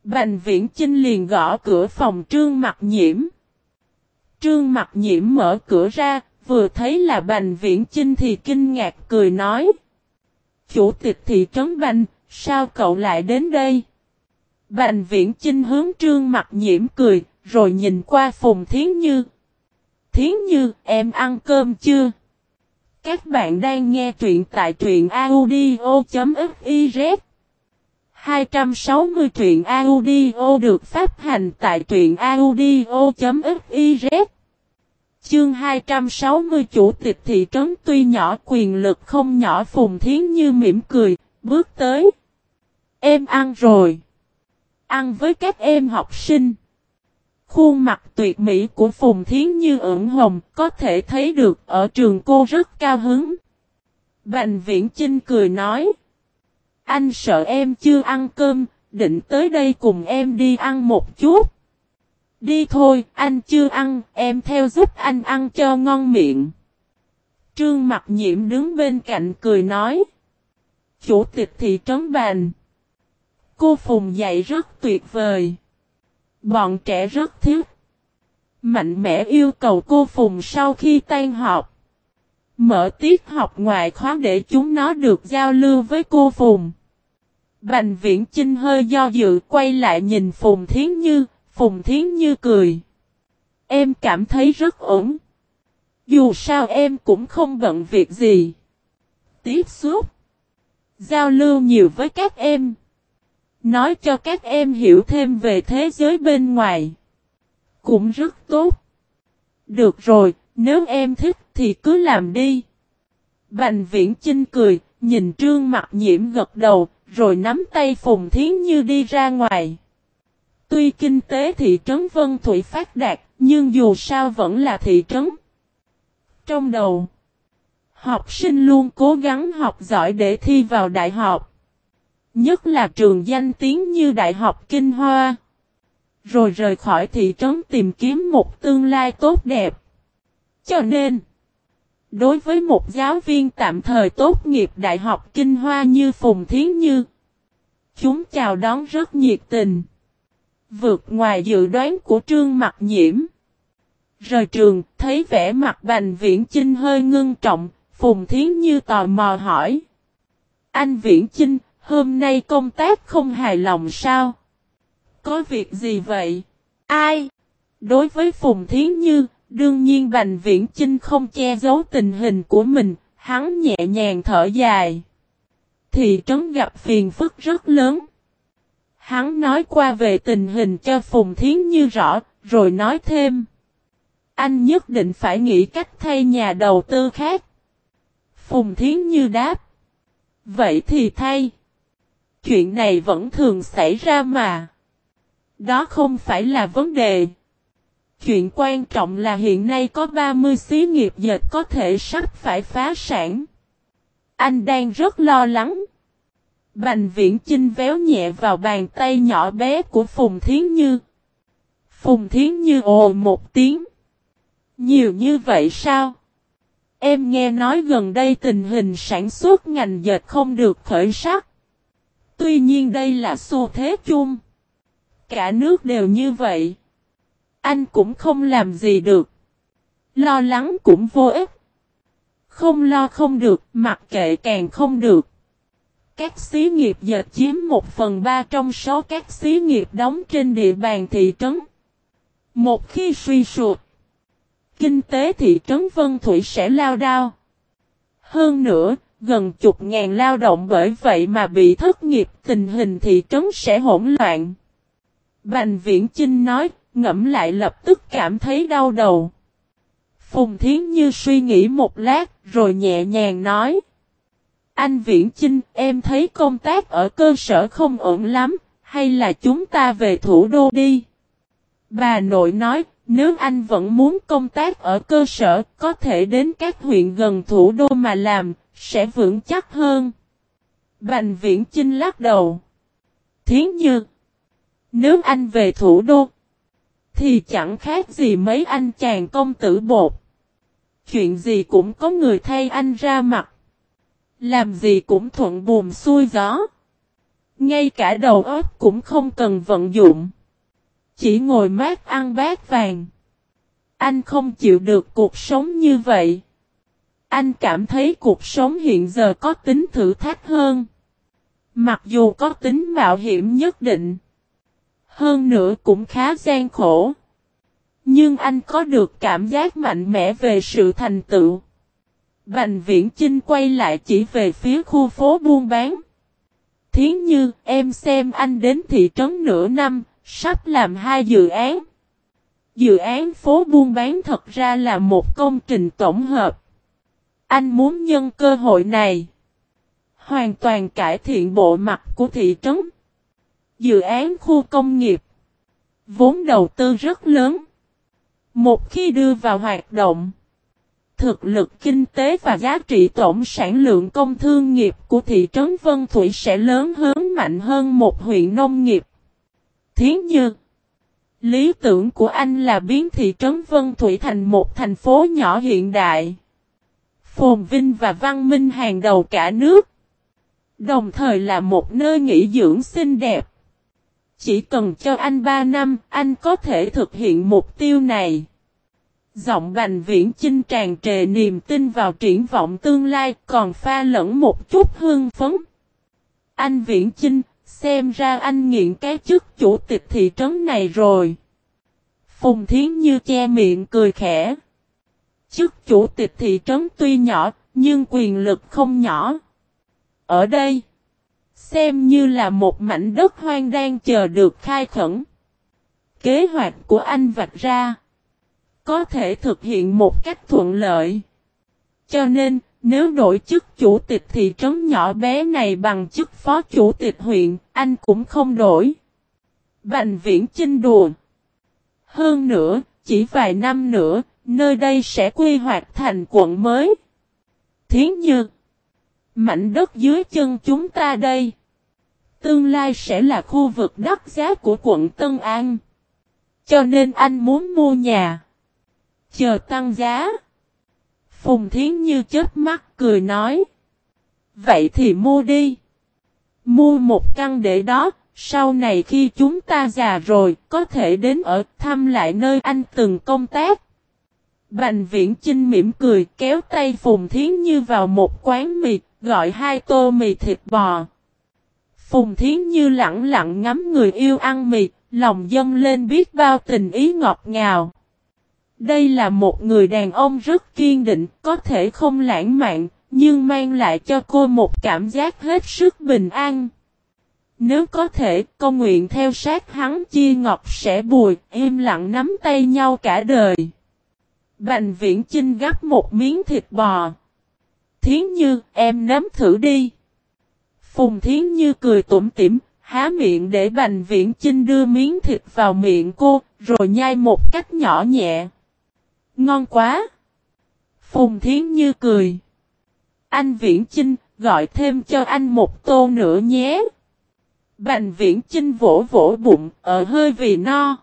Bành viễn Chinh liền gõ cửa phòng trương mặt nhiễm. Trương mặt nhiễm mở cửa ra, vừa thấy là Bành Viễn Chinh thì kinh ngạc cười nói. Chủ tịch thị trấn Bành, sao cậu lại đến đây? Bành Viễn Chinh hướng trương mặt nhiễm cười, rồi nhìn qua Phùng Thiến Như. Thiến Như, em ăn cơm chưa? Các bạn đang nghe truyện tại truyện audio.fiz 260 truyện audio được phát hành tại truyện audio.fiz Chương 260 Chủ tịch thị trấn tuy nhỏ quyền lực không nhỏ Phùng Thiến Như mỉm cười, bước tới. Em ăn rồi. Ăn với các em học sinh. Khuôn mặt tuyệt mỹ của Phùng Thiến Như ửng hồng, có thể thấy được ở trường cô rất cao hứng. Bành Viễn Chinh cười nói. Anh sợ em chưa ăn cơm, định tới đây cùng em đi ăn một chút. Đi thôi, anh chưa ăn, em theo giúp anh ăn cho ngon miệng. Trương mặt nhiễm đứng bên cạnh cười nói. Chủ tịch thị trấn bàn. Cô Phùng dạy rất tuyệt vời. Bọn trẻ rất thích. Mạnh mẽ yêu cầu cô Phùng sau khi tan học. Mở tiết học ngoại khóa để chúng nó được giao lưu với cô Phùng. Bành viễn Trinh hơi do dự quay lại nhìn Phùng Thiến Như, Phùng Thiến Như cười. Em cảm thấy rất ổn. Dù sao em cũng không bận việc gì. Tiếp xúc. Giao lưu nhiều với các em. Nói cho các em hiểu thêm về thế giới bên ngoài. Cũng rất tốt. Được rồi, nếu em thích thì cứ làm đi. Bành viễn Trinh cười, nhìn trương mặt nhiễm gật đầu, rồi nắm tay Phùng Thiến Như đi ra ngoài. Tuy kinh tế thị trấn Vân Thủy phát đạt, nhưng dù sao vẫn là thị trấn. Trong đầu, học sinh luôn cố gắng học giỏi để thi vào đại học. Nhất là trường danh tiếng như Đại học Kinh Hoa. Rồi rời khỏi thị trấn tìm kiếm một tương lai tốt đẹp. Cho nên, đối với một giáo viên tạm thời tốt nghiệp Đại học Kinh Hoa như Phùng Thiến Như, chúng chào đón rất nhiệt tình. Vượt ngoài dự đoán của trương mặt nhiễm. Rời trường, thấy vẻ mặt bành viễn chinh hơi ngưng trọng, Phùng Thiến Như tò mò hỏi. Anh Viễn Chinh, hôm nay công tác không hài lòng sao? Có việc gì vậy? Ai? Đối với Phùng Thiến Như, đương nhiên Bành Viễn Chinh không che giấu tình hình của mình, hắn nhẹ nhàng thở dài. Thị trấn gặp phiền phức rất lớn. Hắn nói qua về tình hình cho Phùng Thiến Như rõ, rồi nói thêm. Anh nhất định phải nghĩ cách thay nhà đầu tư khác. Phùng Thiến Như đáp. Vậy thì thay. Chuyện này vẫn thường xảy ra mà. Đó không phải là vấn đề. Chuyện quan trọng là hiện nay có 30 xí nghiệp dệt có thể sắp phải phá sản. Anh đang rất lo lắng. Bành viễn chinh véo nhẹ vào bàn tay nhỏ bé của Phùng Thiến Như. Phùng Thiến Như ồ một tiếng. Nhiều như vậy sao? Em nghe nói gần đây tình hình sản xuất ngành dệt không được khởi sắc. Tuy nhiên đây là xu thế chung. Cả nước đều như vậy. Anh cũng không làm gì được. Lo lắng cũng vô ích. Không lo không được, mặc kệ càng không được. Các xí nghiệp dệt chiếm một phần ba trong số các xí nghiệp đóng trên địa bàn thị trấn. Một khi suy sụp, kinh tế thị trấn Vân Thủy sẽ lao đao. Hơn nữa, gần chục ngàn lao động bởi vậy mà bị thất nghiệp tình hình thị trấn sẽ hỗn loạn. Bành Viễn Chinh nói, ngẫm lại lập tức cảm thấy đau đầu. Phùng Thiến Như suy nghĩ một lát, rồi nhẹ nhàng nói. Anh Viễn Chinh, em thấy công tác ở cơ sở không ổn lắm, hay là chúng ta về thủ đô đi? Bà nội nói, nếu anh vẫn muốn công tác ở cơ sở, có thể đến các huyện gần thủ đô mà làm, sẽ vững chắc hơn. Bành Viễn Chinh lắc đầu. Thiến Như, nếu anh về thủ đô, thì chẳng khác gì mấy anh chàng công tử bột. Chuyện gì cũng có người thay anh ra mặt. Làm gì cũng thuận buồm xuôi gió. Ngay cả đầu óc cũng không cần vận dụng. Chỉ ngồi mát ăn bát vàng. Anh không chịu được cuộc sống như vậy. Anh cảm thấy cuộc sống hiện giờ có tính thử thách hơn. Mặc dù có tính mạo hiểm nhất định. Hơn nữa cũng khá gian khổ. Nhưng anh có được cảm giác mạnh mẽ về sự thành tựu. Bành viễn Chinh quay lại chỉ về phía khu phố buôn bán. Thiến như, em xem anh đến thị trấn nửa năm, sắp làm hai dự án. Dự án phố buôn bán thật ra là một công trình tổng hợp. Anh muốn nhân cơ hội này. Hoàn toàn cải thiện bộ mặt của thị trấn. Dự án khu công nghiệp. Vốn đầu tư rất lớn. Một khi đưa vào hoạt động. Thực lực kinh tế và giá trị tổng sản lượng công thương nghiệp của thị trấn Vân Thủy sẽ lớn hơn mạnh hơn một huyện nông nghiệp. Thiến Như, Lý tưởng của anh là biến thị trấn Vân Thủy thành một thành phố nhỏ hiện đại. Phồn vinh và văn minh hàng đầu cả nước. Đồng thời là một nơi nghỉ dưỡng xinh đẹp. Chỉ cần cho anh 3 năm, anh có thể thực hiện mục tiêu này. Giọng bành viễn chinh tràn trề niềm tin vào triển vọng tương lai còn pha lẫn một chút hương phấn. Anh viễn chinh, xem ra anh nghiện cái chức chủ tịch thị trấn này rồi. Phùng Thiến Như che miệng cười khẽ. Chức chủ tịch thị trấn tuy nhỏ, nhưng quyền lực không nhỏ. Ở đây, xem như là một mảnh đất hoang đang chờ được khai khẩn. Kế hoạch của anh vạch ra, có thể thực hiện một cách thuận lợi. Cho nên, nếu đổi chức chủ tịch thị trấn nhỏ bé này bằng chức phó chủ tịch huyện, anh cũng không đổi. Bành viễn chinh đùa. Hơn nữa, chỉ vài năm nữa, nơi đây sẽ quy hoạch thành quận mới. Thiến Như Mảnh đất dưới chân chúng ta đây. Tương lai sẽ là khu vực đắt giá của quận Tân An. Cho nên anh muốn mua nhà. Chờ tăng giá. Phùng Thiến Như chết mắt cười nói. Vậy thì mua đi. Mua một căn để đó, sau này khi chúng ta già rồi, có thể đến ở thăm lại nơi anh từng công tác. Bành viễn Trinh mỉm cười kéo tay Phùng Thiến Như vào một quán mì, gọi hai tô mì thịt bò. Phùng Thiến Như lặng lặng ngắm người yêu ăn mì, lòng dâng lên biết bao tình ý ngọt ngào. Đây là một người đàn ông rất kiên định, có thể không lãng mạn, nhưng mang lại cho cô một cảm giác hết sức bình an. Nếu có thể, công nguyện theo sát hắn chia ngọc sẽ bùi, im lặng nắm tay nhau cả đời. Bành viễn chinh gắp một miếng thịt bò. Thiến Như, em nếm thử đi. Phùng Thiến Như cười tủm tỉm, há miệng để Bành Viễn Chinh đưa miếng thịt vào miệng cô, rồi nhai một cách nhỏ nhẹ. Ngon quá! Phùng Thiến Như cười. Anh Viễn Chinh, gọi thêm cho anh một tô nữa nhé. Bành Viễn Chinh vỗ vỗ bụng, ở hơi vì no.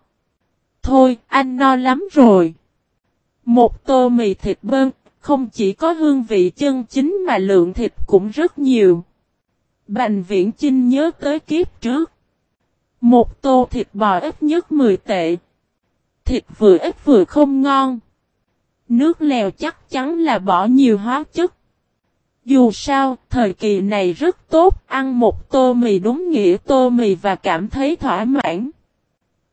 Thôi, anh no lắm rồi. Một tô mì thịt bơn, không chỉ có hương vị chân chính mà lượng thịt cũng rất nhiều. Bành viễn Chinh nhớ tới kiếp trước. Một tô thịt bò ít nhất 10 tệ. Thịt vừa ít vừa không ngon. Nước lèo chắc chắn là bỏ nhiều hóa chất. Dù sao, thời kỳ này rất tốt, ăn một tô mì đúng nghĩa tô mì và cảm thấy thỏa mãn.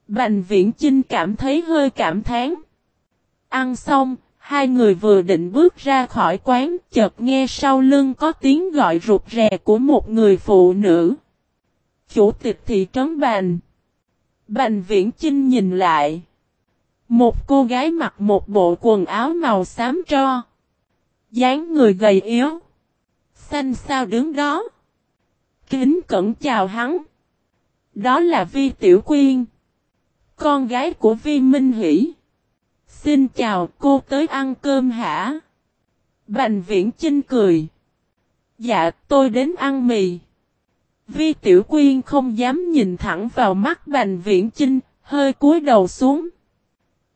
Bành viễn Chinh cảm thấy hơi cảm thán. Ăn xong, Hai người vừa định bước ra khỏi quán, chợt nghe sau lưng có tiếng gọi rụt rè của một người phụ nữ. Chủ tịch thị trấn Bành. Bành Viễn Chinh nhìn lại. Một cô gái mặc một bộ quần áo màu xám tro. dáng người gầy yếu. Xanh sao đứng đó. Kính cẩn chào hắn. Đó là Vi Tiểu Quyên. Con gái của Vi Minh Hỷ. Xin chào cô tới ăn cơm hả? Bành viễn Trinh cười. Dạ tôi đến ăn mì. Vi Tiểu Quyên không dám nhìn thẳng vào mắt Bành Viễn Chinh, hơi cúi đầu xuống.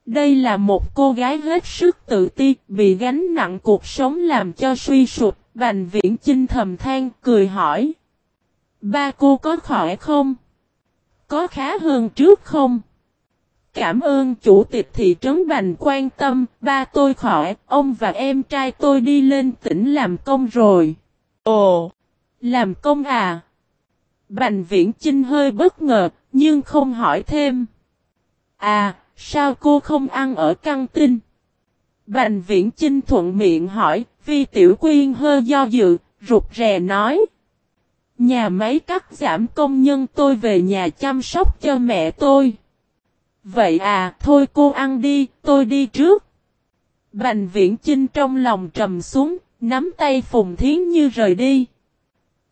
Đây là một cô gái hết sức tự ti, bị gánh nặng cuộc sống làm cho suy sụp, Bành Viễn Chinh thầm than, cười hỏi. Ba cô có khỏe không? Có khá hơn trước không? Cảm ơn chủ tịch thị trấn Bành quan tâm, ba tôi khỏi, ông và em trai tôi đi lên tỉnh làm công rồi. Ồ, làm công à? Bành viễn Trinh hơi bất ngờ, nhưng không hỏi thêm. À, sao cô không ăn ở căng tin? Bành viễn Chinh thuận miệng hỏi, vi tiểu quyên hơ do dự, rụt rè nói. Nhà máy cắt giảm công nhân tôi về nhà chăm sóc cho mẹ tôi. Vậy à, thôi cô ăn đi, tôi đi trước. Bành viễn Chinh trong lòng trầm xuống, nắm tay Phùng Thiến Như rời đi.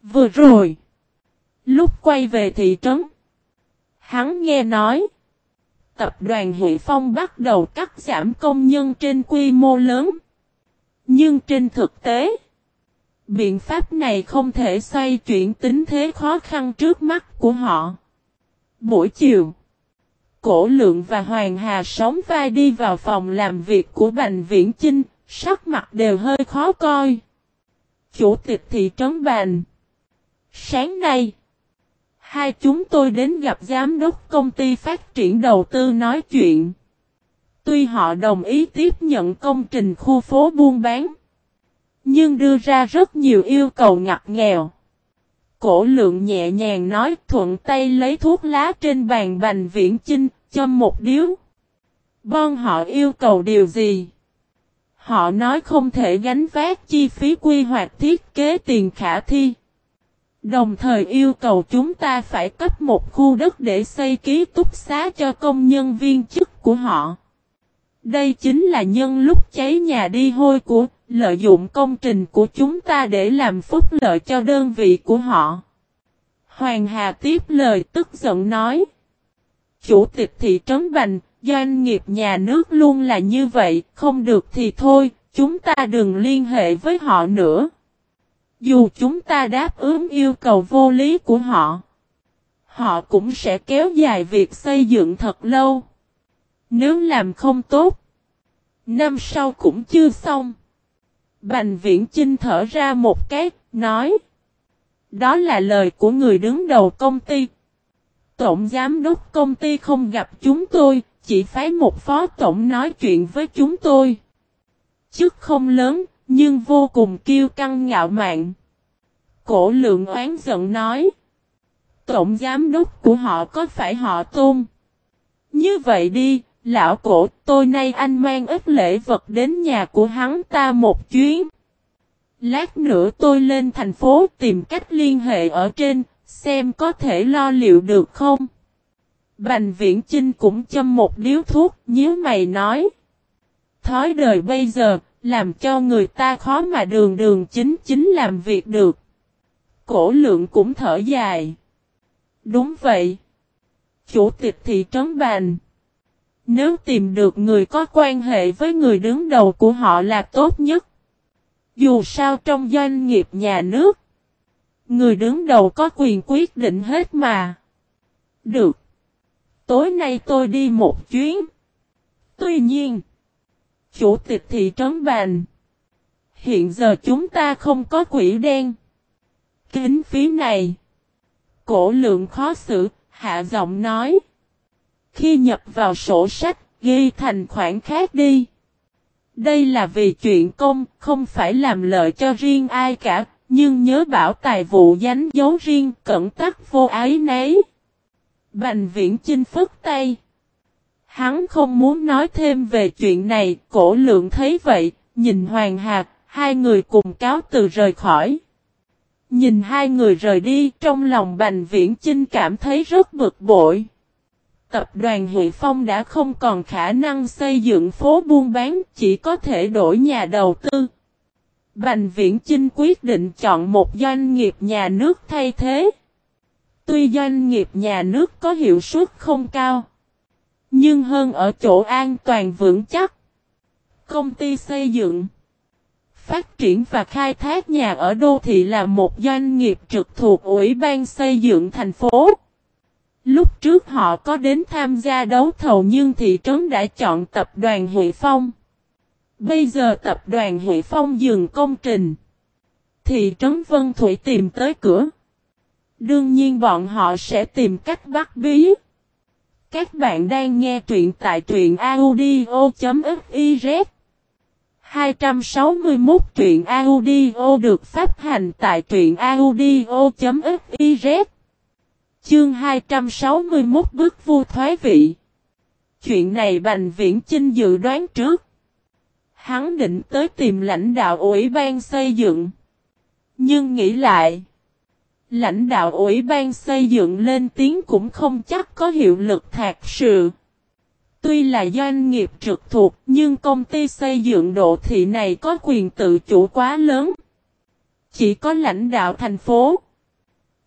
Vừa rồi, lúc quay về thị trấn, hắn nghe nói, tập đoàn Huệ Phong bắt đầu cắt giảm công nhân trên quy mô lớn. Nhưng trên thực tế, biện pháp này không thể xoay chuyển tính thế khó khăn trước mắt của họ. Buổi chiều, Cổ Lượng và Hoàng Hà sống vai đi vào phòng làm việc của Bành Viễn Chinh, sắc mặt đều hơi khó coi. Chủ tịch thị trấn Bành Sáng nay, hai chúng tôi đến gặp giám đốc công ty phát triển đầu tư nói chuyện. Tuy họ đồng ý tiếp nhận công trình khu phố buôn bán, nhưng đưa ra rất nhiều yêu cầu ngặt nghèo. Cổ lượng nhẹ nhàng nói thuận tay lấy thuốc lá trên bàn bành viễn chinh, cho một điếu. Bon họ yêu cầu điều gì? Họ nói không thể gánh vác chi phí quy hoạch thiết kế tiền khả thi. Đồng thời yêu cầu chúng ta phải cấp một khu đất để xây ký túc xá cho công nhân viên chức của họ. Đây chính là nhân lúc cháy nhà đi hôi của, lợi dụng công trình của chúng ta để làm phúc lợi cho đơn vị của họ. Hoàng Hà tiếp lời tức giận nói. Chủ tịch thị trấn Bành, doanh nghiệp nhà nước luôn là như vậy, không được thì thôi, chúng ta đừng liên hệ với họ nữa. Dù chúng ta đáp ứng yêu cầu vô lý của họ, họ cũng sẽ kéo dài việc xây dựng thật lâu. Nếu làm không tốt, năm sau cũng chưa xong. Bành viễn Chinh thở ra một cái, nói. Đó là lời của người đứng đầu công ty. Tổng giám đốc công ty không gặp chúng tôi, chỉ phái một phó tổng nói chuyện với chúng tôi. Chức không lớn, nhưng vô cùng kiêu căng ngạo mạn. Cổ lượng oán giận nói. Tổng giám đốc của họ có phải họ tôn? Như vậy đi, lão cổ, tôi nay anh mang ít lễ vật đến nhà của hắn ta một chuyến. Lát nữa tôi lên thành phố tìm cách liên hệ ở trên, xem có thể lo liệu được không. Bành viễn trinh cũng châm một điếu thuốc, nhíu mày nói. Thói đời bây giờ, làm cho người ta khó mà đường đường chính chính làm việc được. Cổ lượng cũng thở dài. Đúng vậy. Chủ tịch thị trấn Bành. Nếu tìm được người có quan hệ với người đứng đầu của họ là tốt nhất. Dù sao trong doanh nghiệp nhà nước. Người đứng đầu có quyền quyết định hết mà. Được. Tối nay tôi đi một chuyến. Tuy nhiên. Chủ tịch thị trấn bàn. Hiện giờ chúng ta không có quỹ đen. Kính phí này. Cổ lượng khó xử, hạ giọng nói. Khi nhập vào sổ sách, ghi thành khoản khác đi. Đây là vì chuyện công, không phải làm lợi cho riêng ai cả, nhưng nhớ bảo tài vụ dánh dấu riêng, cẩn tắc vô ái nấy. Bành viễn chinh phức tay. Hắn không muốn nói thêm về chuyện này, cổ lượng thấy vậy, nhìn Hoàng Hạc, hai người cùng cáo từ rời khỏi. Nhìn hai người rời đi, trong lòng Bành Viễn Chinh cảm thấy rất bực bội. Tập đoàn Huệ Phong đã không còn khả năng xây dựng phố buôn bán, chỉ có thể đổi nhà đầu tư. Bành Viễn Chinh quyết định chọn một doanh nghiệp nhà nước thay thế. Tuy doanh nghiệp nhà nước có hiệu suất không cao, nhưng hơn ở chỗ an toàn vững chắc. Công ty xây dựng Phát triển và khai thác nhà ở đô thị là một doanh nghiệp trực thuộc Ủy ban xây dựng thành phố. Lúc trước họ có đến tham gia đấu thầu nhưng thị trấn đã chọn tập đoàn Huệ Phong. Bây giờ tập đoàn Huệ Phong dừng công trình. Thị trấn Vân Thủy tìm tới cửa. Đương nhiên bọn họ sẽ tìm cách bắt bí. Các bạn đang nghe truyện tại truyện audio.fiz 261 truyện audio được phát hành tại truyện audio.fiz Chương 261 bước vua thoái vị Chuyện này Bành Viễn Chinh dự đoán trước. Hắn định tới tìm lãnh đạo ủy ban xây dựng. Nhưng nghĩ lại. Lãnh đạo ủy ban xây dựng lên tiếng cũng không chắc có hiệu lực thạc sự. Tuy là doanh nghiệp trực thuộc, nhưng công ty xây dựng độ thị này có quyền tự chủ quá lớn. Chỉ có lãnh đạo thành phố.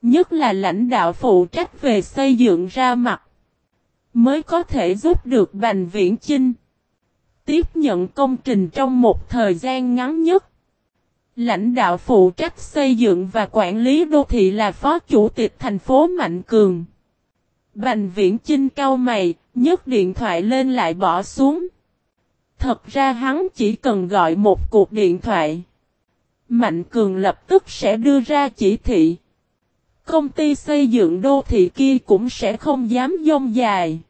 Nhất là lãnh đạo phụ trách về xây dựng ra mặt. Mới có thể giúp được Bành Viễn Chinh. Tiếp nhận công trình trong một thời gian ngắn nhất. Lãnh đạo phụ trách xây dựng và quản lý đô thị là Phó Chủ tịch thành phố Mạnh Cường. Bành Viễn Chinh cao mày, nhấc điện thoại lên lại bỏ xuống. Thật ra hắn chỉ cần gọi một cuộc điện thoại. Mạnh Cường lập tức sẽ đưa ra chỉ thị. Công ty xây dựng đô thị kia cũng sẽ không dám dông dài.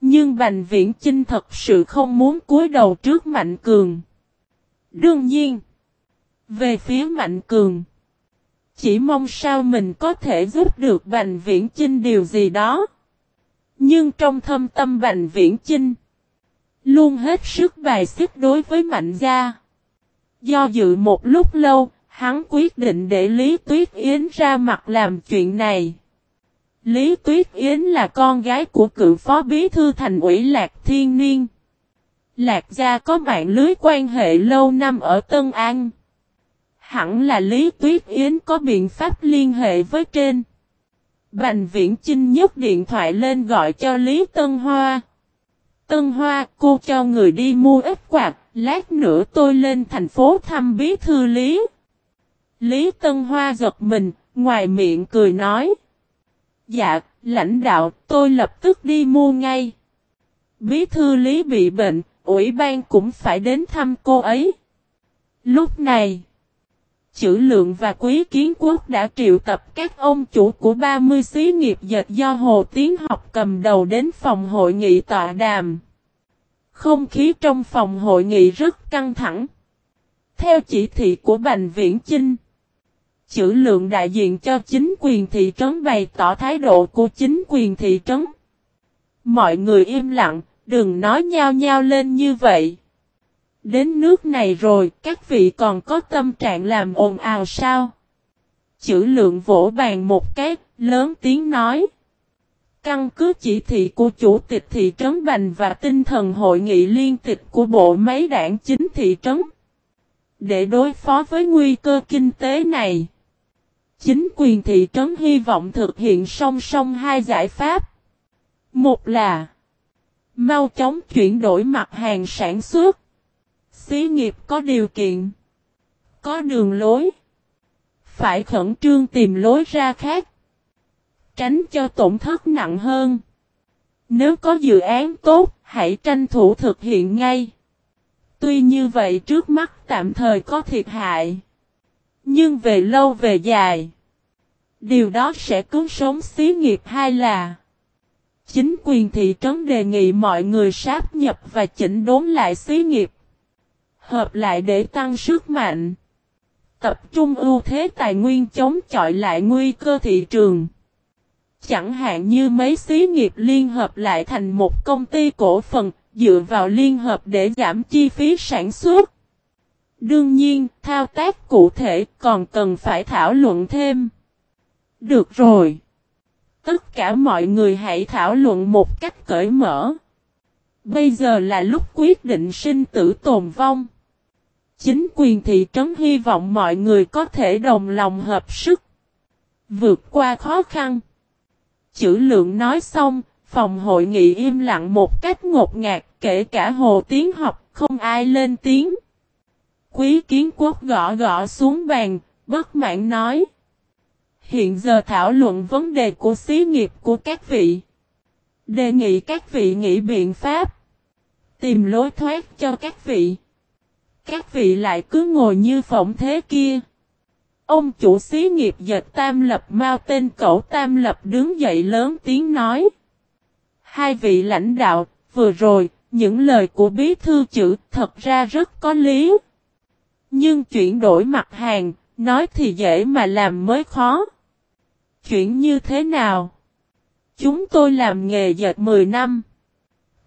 Nhưng Bành Viễn Chinh thật sự không muốn cúi đầu trước Mạnh Cường. Đương nhiên, về phía Mạnh Cường, chỉ mong sao mình có thể giúp được Bành Viễn Chinh điều gì đó. Nhưng trong thâm tâm Bành Viễn Chinh, luôn hết sức bài xích đối với Mạnh Gia. Do dự một lúc lâu, hắn quyết định để Lý Tuyết Yến ra mặt làm chuyện này. Lý Tuyết Yến là con gái của cựu phó bí thư thành ủy Lạc Thiên Niên. Lạc Gia có mạng lưới quan hệ lâu năm ở Tân An. Hẳn là Lý Tuyết Yến có biện pháp liên hệ với trên. Bành Viễn Chinh nhấc điện thoại lên gọi cho Lý Tân Hoa. Tân Hoa, cô cho người đi mua ít quạt, lát nữa tôi lên thành phố thăm bí thư Lý. Lý Tân Hoa giật mình, ngoài miệng cười nói. Dạ, lãnh đạo, tôi lập tức đi mua ngay. Bí thư Lý bị bệnh, ủy ban cũng phải đến thăm cô ấy. Lúc này, Chữ lượng và quý kiến quốc đã triệu tập các ông chủ của 30 xí nghiệp dệt do Hồ Tiến học cầm đầu đến phòng hội nghị tọa đàm. Không khí trong phòng hội nghị rất căng thẳng. Theo chỉ thị của Bành Viễn Chinh, chữ lượng đại diện cho chính quyền thị trấn bày tỏ thái độ của chính quyền thị trấn. Mọi người im lặng, đừng nói nhau nhau lên như vậy. Đến nước này rồi, các vị còn có tâm trạng làm ồn ào sao? Chữ lượng vỗ bàn một cái, lớn tiếng nói. Căn cứ chỉ thị của chủ tịch thị trấn Bành và tinh thần hội nghị liên tịch của bộ máy đảng chính thị trấn. Để đối phó với nguy cơ kinh tế này, chính quyền thị trấn hy vọng thực hiện song song hai giải pháp. Một là mau chóng chuyển đổi mặt hàng sản xuất. Xí nghiệp có điều kiện. Có đường lối. Phải khẩn trương tìm lối ra khác. Tránh cho tổn thất nặng hơn. Nếu có dự án tốt, hãy tranh thủ thực hiện ngay. Tuy như vậy trước mắt tạm thời có thiệt hại. Nhưng về lâu về dài. Điều đó sẽ cứu sống xí nghiệp hay là Chính quyền thị trấn đề nghị mọi người sáp nhập và chỉnh đốn lại xí nghiệp hợp lại để tăng sức mạnh. Tập trung ưu thế tài nguyên chống chọi lại nguy cơ thị trường. Chẳng hạn như mấy xí nghiệp liên hợp lại thành một công ty cổ phần, dựa vào liên hợp để giảm chi phí sản xuất. Đương nhiên, thao tác cụ thể còn cần phải thảo luận thêm. Được rồi. Tất cả mọi người hãy thảo luận một cách cởi mở. Bây giờ là lúc quyết định sinh tử tồn vong. Chính quyền thị trấn hy vọng mọi người có thể đồng lòng hợp sức. Vượt qua khó khăn. Chữ lượng nói xong, phòng hội nghị im lặng một cách ngột ngạt, kể cả hồ tiếng học, không ai lên tiếng. Quý kiến quốc gõ gõ xuống bàn, bất mãn nói. Hiện giờ thảo luận vấn đề của xí nghiệp của các vị. Đề nghị các vị nghĩ biện pháp. Tìm lối thoát cho các vị. Các vị lại cứ ngồi như phỏng thế kia. Ông chủ xí nghiệp dệt Tam Lập mau tên cậu Tam Lập đứng dậy lớn tiếng nói. Hai vị lãnh đạo, vừa rồi, những lời của bí thư chữ thật ra rất có lý. Nhưng chuyển đổi mặt hàng, nói thì dễ mà làm mới khó. chuyển như thế nào? Chúng tôi làm nghề dệt 10 năm.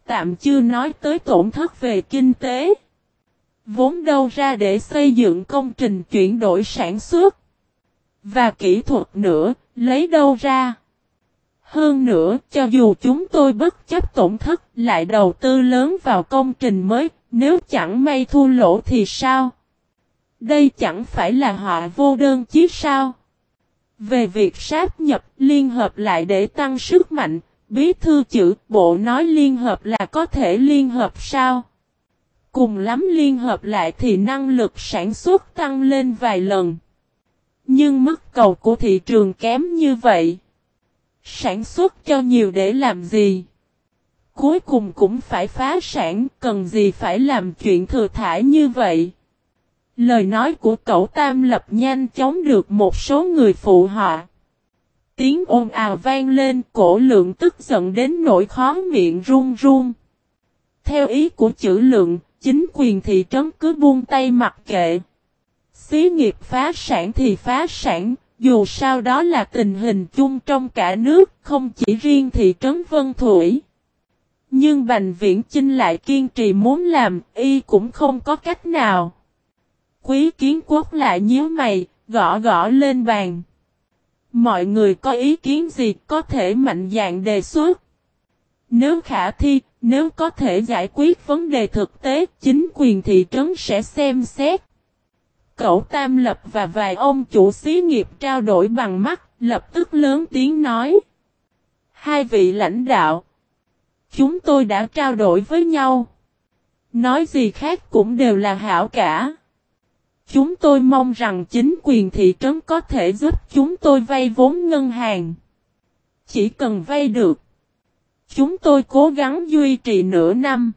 Tạm chưa nói tới tổn thất về kinh tế. Vốn đâu ra để xây dựng công trình chuyển đổi sản xuất. Và kỹ thuật nữa, lấy đâu ra? Hơn nữa, cho dù chúng tôi bất chấp tổn thất lại đầu tư lớn vào công trình mới, nếu chẳng may thua lỗ thì sao? Đây chẳng phải là họ vô đơn chí sao? Về việc sáp nhập, liên hợp lại để tăng sức mạnh, bí thư chữ bộ nói liên hợp là có thể liên hợp sao? Cùng lắm liên hợp lại thì năng lực sản xuất tăng lên vài lần. Nhưng mức cầu của thị trường kém như vậy. Sản xuất cho nhiều để làm gì? Cuối cùng cũng phải phá sản, cần gì phải làm chuyện thừa thải như vậy? Lời nói của cậu Tam Lập nhanh chóng được một số người phụ họa. Tiếng ồn ào vang lên, cổ lượng tức giận đến nỗi khó miệng run run. Theo ý của chữ lượng, chính quyền thị trấn cứ buông tay mặc kệ. Xí nghiệp phá sản thì phá sản, dù sao đó là tình hình chung trong cả nước, không chỉ riêng thị trấn Vân Thủy. Nhưng Bành Viễn Chinh lại kiên trì muốn làm, y cũng không có cách nào. Quý kiến quốc lại nhíu mày, gõ gõ lên bàn. Mọi người có ý kiến gì có thể mạnh dạng đề xuất. Nếu khả thi, nếu có thể giải quyết vấn đề thực tế, chính quyền thị trấn sẽ xem xét. Cậu Tam Lập và vài ông chủ xí nghiệp trao đổi bằng mắt, lập tức lớn tiếng nói. Hai vị lãnh đạo. Chúng tôi đã trao đổi với nhau. Nói gì khác cũng đều là hảo cả. Chúng tôi mong rằng chính quyền thị trấn có thể giúp chúng tôi vay vốn ngân hàng. Chỉ cần vay được. Chúng tôi cố gắng duy trì nửa năm.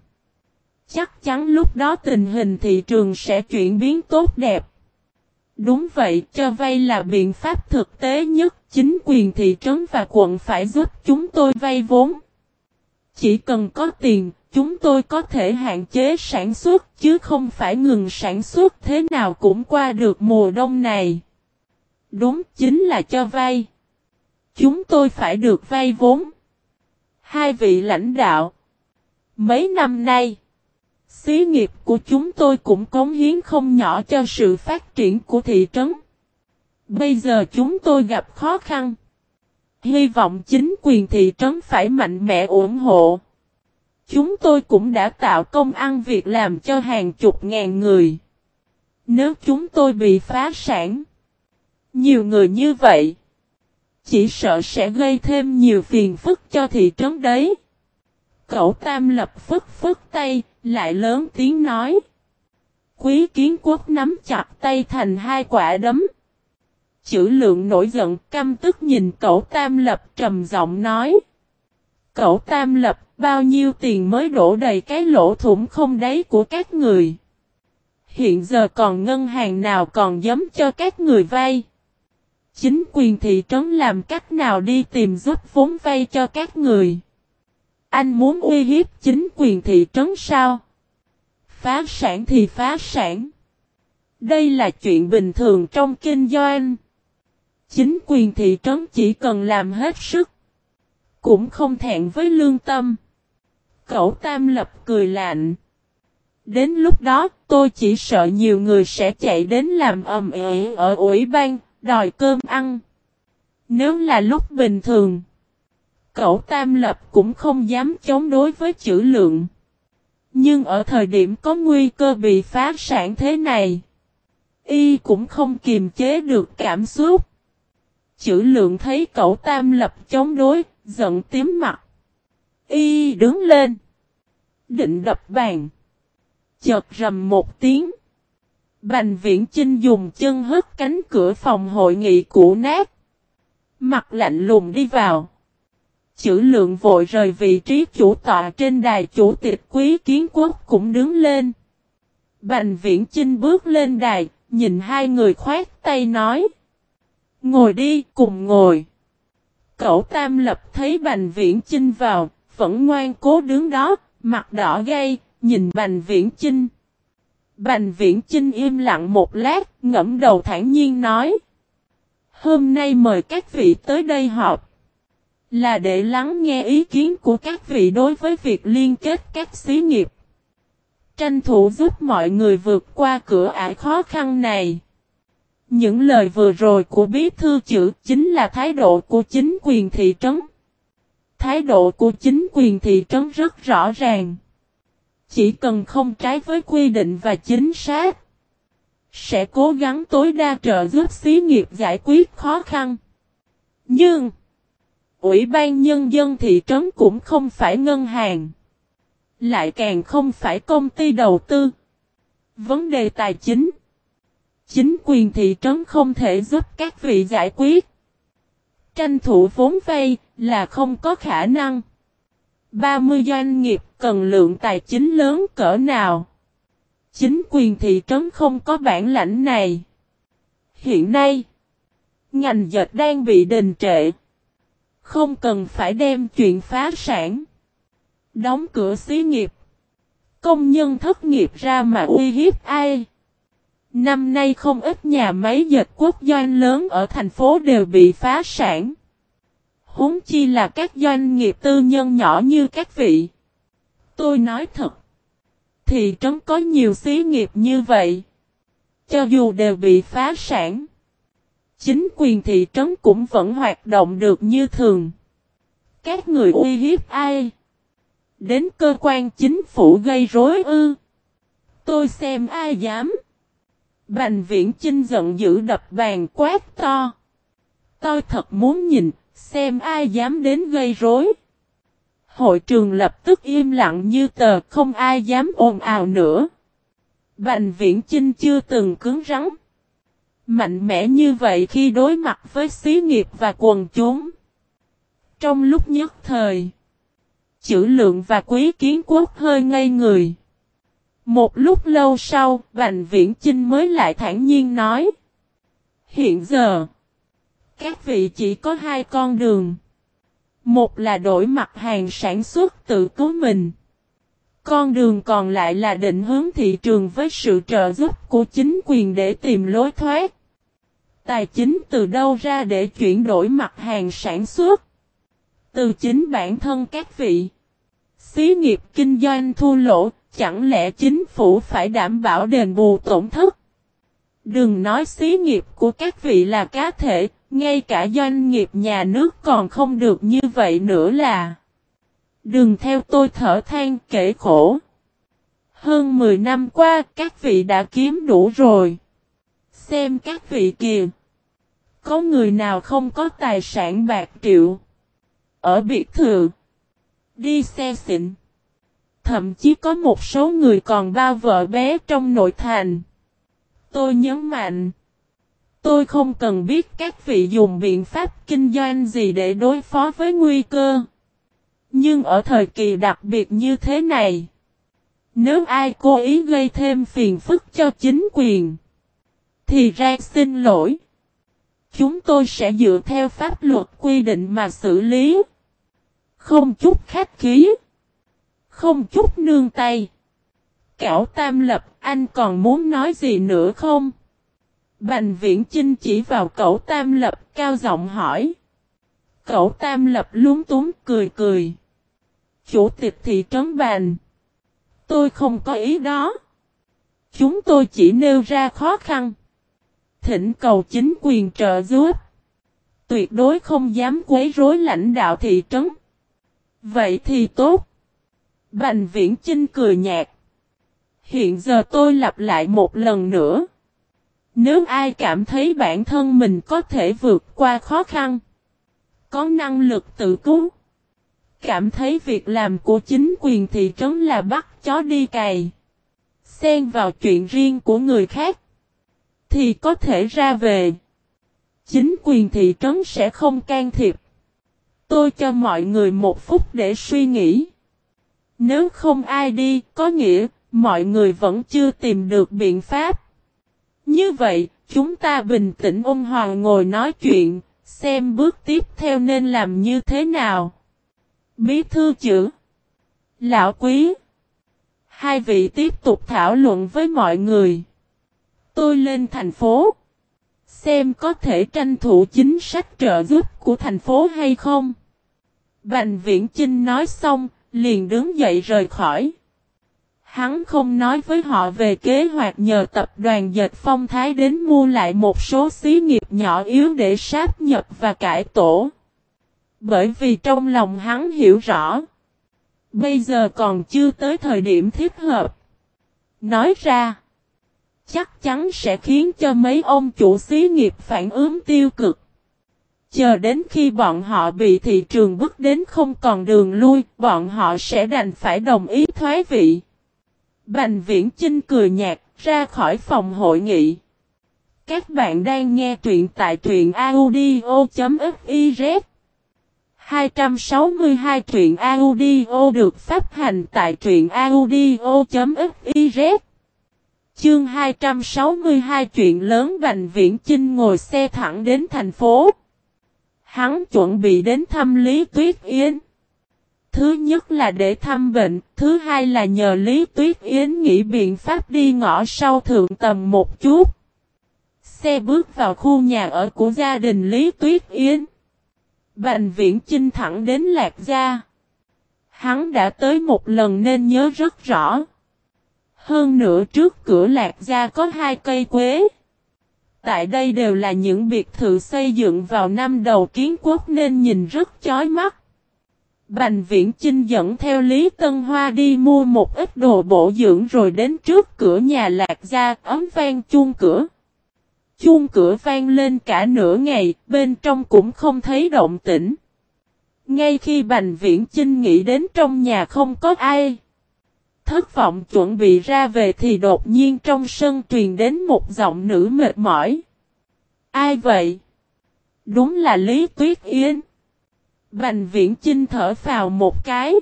Chắc chắn lúc đó tình hình thị trường sẽ chuyển biến tốt đẹp. Đúng vậy, cho vay là biện pháp thực tế nhất, chính quyền thị trấn và quận phải giúp chúng tôi vay vốn. Chỉ cần có tiền, chúng tôi có thể hạn chế sản xuất chứ không phải ngừng sản xuất thế nào cũng qua được mùa đông này. Đúng chính là cho vay. Chúng tôi phải được vay vốn. Hai vị lãnh đạo. Mấy năm nay, xí nghiệp của chúng tôi cũng cống hiến không nhỏ cho sự phát triển của thị trấn. Bây giờ chúng tôi gặp khó khăn. Hy vọng chính quyền thị trấn phải mạnh mẽ ủng hộ. Chúng tôi cũng đã tạo công ăn việc làm cho hàng chục ngàn người. Nếu chúng tôi bị phá sản, nhiều người như vậy, chỉ sợ sẽ gây thêm nhiều phiền phức cho thị trấn đấy. Cậu Tam lập phức phức tay, lại lớn tiếng nói. Quý kiến quốc nắm chặt tay thành hai quả đấm. Chữ lượng nổi giận căm tức nhìn cậu Tam lập trầm giọng nói. Cậu Tam lập bao nhiêu tiền mới đổ đầy cái lỗ thủng không đáy của các người. Hiện giờ còn ngân hàng nào còn dám cho các người vay. Chính quyền thị trấn làm cách nào đi tìm giúp vốn vay cho các người. Anh muốn uy hiếp chính quyền thị trấn sao? Phá sản thì phá sản. Đây là chuyện bình thường trong kinh doanh. Chính quyền thị trấn chỉ cần làm hết sức. Cũng không thẹn với lương tâm. Cậu Tam Lập cười lạnh. Đến lúc đó tôi chỉ sợ nhiều người sẽ chạy đến làm ầm ĩ ở ủy ban, đòi cơm ăn. Nếu là lúc bình thường, cậu Tam Lập cũng không dám chống đối với chữ lượng. Nhưng ở thời điểm có nguy cơ bị phá sản thế này, y cũng không kiềm chế được cảm xúc. Chữ lượng thấy cậu Tam Lập chống đối, giận tím mặt. Y đứng lên. Định đập bàn. Chợt rầm một tiếng. Bành viễn Chinh dùng chân hất cánh cửa phòng hội nghị cũ nát. Mặt lạnh lùng đi vào. Chữ lượng vội rời vị trí chủ tọa trên đài chủ tịch quý kiến quốc cũng đứng lên. Bành viễn Chinh bước lên đài, nhìn hai người khoát tay nói. Ngồi đi, cùng ngồi. Cậu Tam Lập thấy Bành Viễn Chinh vào, vẫn ngoan cố đứng đó, mặt đỏ gay, nhìn Bành Viễn Chinh. Bành Viễn Chinh im lặng một lát, ngẫm đầu thản nhiên nói. Hôm nay mời các vị tới đây họp. Là để lắng nghe ý kiến của các vị đối với việc liên kết các xí nghiệp. Tranh thủ giúp mọi người vượt qua cửa ải khó khăn này. Những lời vừa rồi của bí thư chữ chính là thái độ của chính quyền thị trấn. Thái độ của chính quyền thị trấn rất rõ ràng. Chỉ cần không trái với quy định và chính xác. Sẽ cố gắng tối đa trợ giúp xí nghiệp giải quyết khó khăn. Nhưng. Ủy ban Nhân dân thị trấn cũng không phải ngân hàng. Lại càng không phải công ty đầu tư. Vấn đề tài chính. Chính quyền thị trấn không thể giúp các vị giải quyết. Tranh thủ vốn vay là không có khả năng. 30 doanh nghiệp cần lượng tài chính lớn cỡ nào? Chính quyền thị trấn không có bản lãnh này. Hiện nay, ngành dệt đang bị đình trệ. Không cần phải đem chuyện phá sản. Đóng cửa xí nghiệp. Công nhân thất nghiệp ra mà uy hiếp ai? Năm nay không ít nhà máy dệt quốc doanh lớn ở thành phố đều bị phá sản. Húng chi là các doanh nghiệp tư nhân nhỏ như các vị. Tôi nói thật. Thị trấn có nhiều xí nghiệp như vậy. Cho dù đều bị phá sản. Chính quyền thị trấn cũng vẫn hoạt động được như thường. Các người uy hiếp ai? Đến cơ quan chính phủ gây rối ư. Tôi xem ai dám. Bành viễn Chinh giận dữ đập bàn quát to. Tôi thật muốn nhìn, xem ai dám đến gây rối. Hội trường lập tức im lặng như tờ không ai dám ồn ào nữa. Bành viễn Chinh chưa từng cứng rắn. Mạnh mẽ như vậy khi đối mặt với xí nghiệp và quần chúng. Trong lúc nhất thời, chữ lượng và quý kiến quốc hơi ngây người. Một lúc lâu sau, Bành Viễn Chinh mới lại thản nhiên nói. Hiện giờ, các vị chỉ có hai con đường. Một là đổi mặt hàng sản xuất tự cứu mình. Con đường còn lại là định hướng thị trường với sự trợ giúp của chính quyền để tìm lối thoát. Tài chính từ đâu ra để chuyển đổi mặt hàng sản xuất? Từ chính bản thân các vị. Xí nghiệp kinh doanh thua lỗ, chẳng lẽ chính phủ phải đảm bảo đền bù tổn thất? Đừng nói xí nghiệp của các vị là cá thể, ngay cả doanh nghiệp nhà nước còn không được như vậy nữa là. Đừng theo tôi thở than kể khổ. Hơn 10 năm qua các vị đã kiếm đủ rồi. Xem các vị kìa. Có người nào không có tài sản bạc triệu. Ở biệt thự. Đi xe xịn. Thậm chí có một số người còn bao vợ bé trong nội thành. Tôi nhấn mạnh. Tôi không cần biết các vị dùng biện pháp kinh doanh gì để đối phó với nguy cơ. Nhưng ở thời kỳ đặc biệt như thế này, nếu ai cố ý gây thêm phiền phức cho chính quyền, thì ra xin lỗi. Chúng tôi sẽ dựa theo pháp luật quy định mà xử lý. Không chút khách khí. Không chút nương tay. Cảo Tam Lập, anh còn muốn nói gì nữa không? Bành viễn Chinh chỉ vào cậu Tam Lập cao giọng hỏi. Cậu Tam Lập lúng túng cười cười. Chủ tịch thị trấn Bành. Tôi không có ý đó. Chúng tôi chỉ nêu ra khó khăn. Thỉnh cầu chính quyền trợ giúp. Tuyệt đối không dám quấy rối lãnh đạo thị trấn. Vậy thì tốt. Bành viễn Chinh cười nhạt. Hiện giờ tôi lặp lại một lần nữa. Nếu ai cảm thấy bản thân mình có thể vượt qua khó khăn, có năng lực tự cứu, cảm thấy việc làm của chính quyền thị trấn là bắt chó đi cày, xen vào chuyện riêng của người khác, thì có thể ra về. Chính quyền thị trấn sẽ không can thiệp. Tôi cho mọi người một phút để suy nghĩ. Nếu không ai đi, có nghĩa, mọi người vẫn chưa tìm được biện pháp. Như vậy, chúng ta bình tĩnh ôn hòa ngồi nói chuyện, xem bước tiếp theo nên làm như thế nào. Bí thư chữ Lão quý Hai vị tiếp tục thảo luận với mọi người. Tôi lên thành phố. Xem có thể tranh thủ chính sách trợ giúp của thành phố hay không. Bành viễn Chinh nói xong, liền đứng dậy rời khỏi. Hắn không nói với họ về kế hoạch nhờ tập đoàn dệt phong thái đến mua lại một số xí nghiệp nhỏ yếu để sáp nhập và cải tổ. Bởi vì trong lòng hắn hiểu rõ. Bây giờ còn chưa tới thời điểm thích hợp. Nói ra. Chắc chắn sẽ khiến cho mấy ông chủ xí nghiệp phản ứng tiêu cực. Chờ đến khi bọn họ bị thị trường bước đến không còn đường lui, bọn họ sẽ đành phải đồng ý thoái vị. Bành viễn Chinh cười nhạt, ra khỏi phòng hội nghị. Các bạn đang nghe truyện tại truyện audio.fiz 262 truyện audio được phát hành tại truyện audio.fiz Chương 262 chuyện lớn Bành Viễn Chinh ngồi xe thẳng đến thành phố. Hắn chuẩn bị đến thăm Lý Tuyết Yến. Thứ nhất là để thăm bệnh, thứ hai là nhờ Lý Tuyết Yến nghĩ biện pháp đi ngõ sau thượng tầm một chút. Xe bước vào khu nhà ở của gia đình Lý Tuyết Yến. Bành viễn chinh thẳng đến Lạc Gia. Hắn đã tới một lần nên nhớ rất rõ. Hơn nữa trước cửa Lạc Gia có hai cây quế. Tại đây đều là những biệt thự xây dựng vào năm đầu kiến quốc nên nhìn rất chói mắt. Bành viễn Chinh dẫn theo Lý Tân Hoa đi mua một ít đồ bổ dưỡng rồi đến trước cửa nhà lạc gia ấm vang chuông cửa. Chuông cửa vang lên cả nửa ngày, bên trong cũng không thấy động tĩnh. Ngay khi Bành Viễn Chinh nghĩ đến trong nhà không có ai. Thất vọng chuẩn bị ra về thì đột nhiên trong sân truyền đến một giọng nữ mệt mỏi. Ai vậy? Đúng là Lý Tuyết Yến. Bành viễn Trinh thở vào một cái.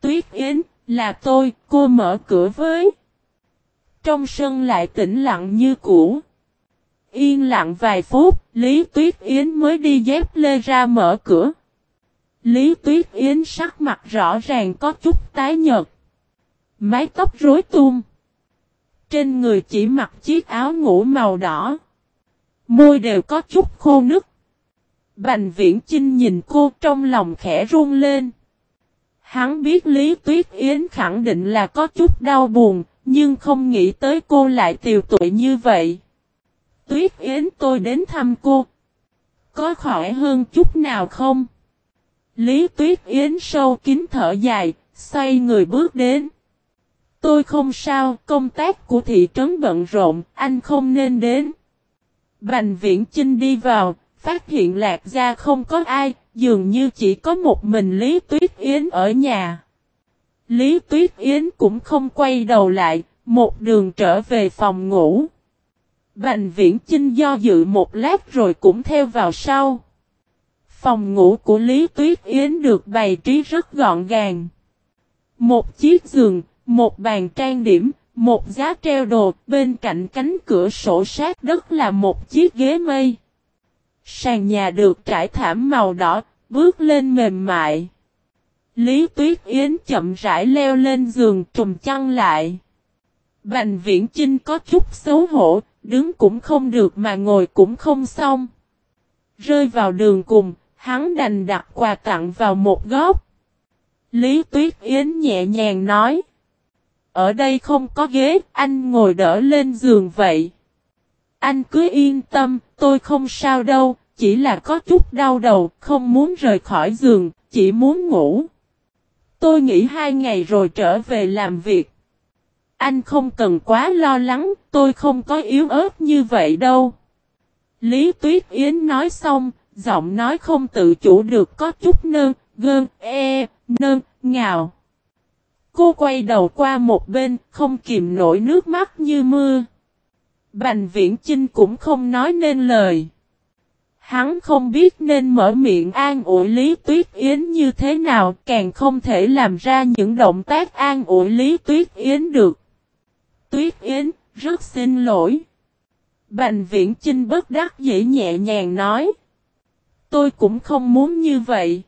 Tuyết Yến, là tôi, cô mở cửa với. Trong sân lại tĩnh lặng như cũ. Yên lặng vài phút, Lý Tuyết Yến mới đi dép lê ra mở cửa. Lý Tuyết Yến sắc mặt rõ ràng có chút tái nhợt. Mái tóc rối tung. Trên người chỉ mặc chiếc áo ngủ màu đỏ. Môi đều có chút khô nứt. Bành viễn Trinh nhìn cô trong lòng khẽ run lên. Hắn biết Lý Tuyết Yến khẳng định là có chút đau buồn, nhưng không nghĩ tới cô lại tiều tụi như vậy. Tuyết Yến tôi đến thăm cô. Có khỏe hơn chút nào không? Lý Tuyết Yến sâu kín thở dài, xoay người bước đến. Tôi không sao, công tác của thị trấn bận rộn, anh không nên đến. Bành viễn Trinh đi vào, phát hiện lạc gia không có ai, dường như chỉ có một mình Lý Tuyết Yến ở nhà. Lý Tuyết Yến cũng không quay đầu lại, một đường trở về phòng ngủ. Bành viễn Chinh do dự một lát rồi cũng theo vào sau. Phòng ngủ của Lý Tuyết Yến được bày trí rất gọn gàng. Một chiếc giường, một bàn trang điểm, một giá treo đồ, bên cạnh cánh cửa sổ sát đất là một chiếc ghế mây. Sàn nhà được trải thảm màu đỏ, bước lên mềm mại. Lý Tuyết Yến chậm rãi leo lên giường trùm chăn lại. Bành viễn Chinh có chút xấu hổ, đứng cũng không được mà ngồi cũng không xong. Rơi vào đường cùng, hắn đành đặt quà tặng vào một góc. Lý Tuyết Yến nhẹ nhàng nói. Ở đây không có ghế, anh ngồi đỡ lên giường vậy. Anh cứ yên tâm, tôi không sao đâu, chỉ là có chút đau đầu, không muốn rời khỏi giường, chỉ muốn ngủ. Tôi nghỉ hai ngày rồi trở về làm việc. Anh không cần quá lo lắng, tôi không có yếu ớt như vậy đâu. Lý Tuyết Yến nói xong, giọng nói không tự chủ được có chút nơ, gơn, e, nơ, ngào. Cô quay đầu qua một bên, không kìm nổi nước mắt như mưa. Bành viễn Chinh cũng không nói nên lời. Hắn không biết nên mở miệng an ủi Lý Tuyết Yến như thế nào, càng không thể làm ra những động tác an ủi Lý Tuyết Yến được. Tuyết Yến, rất xin lỗi. Bành viễn Chinh bất đắc dĩ nhẹ nhàng nói. Tôi cũng không muốn như vậy.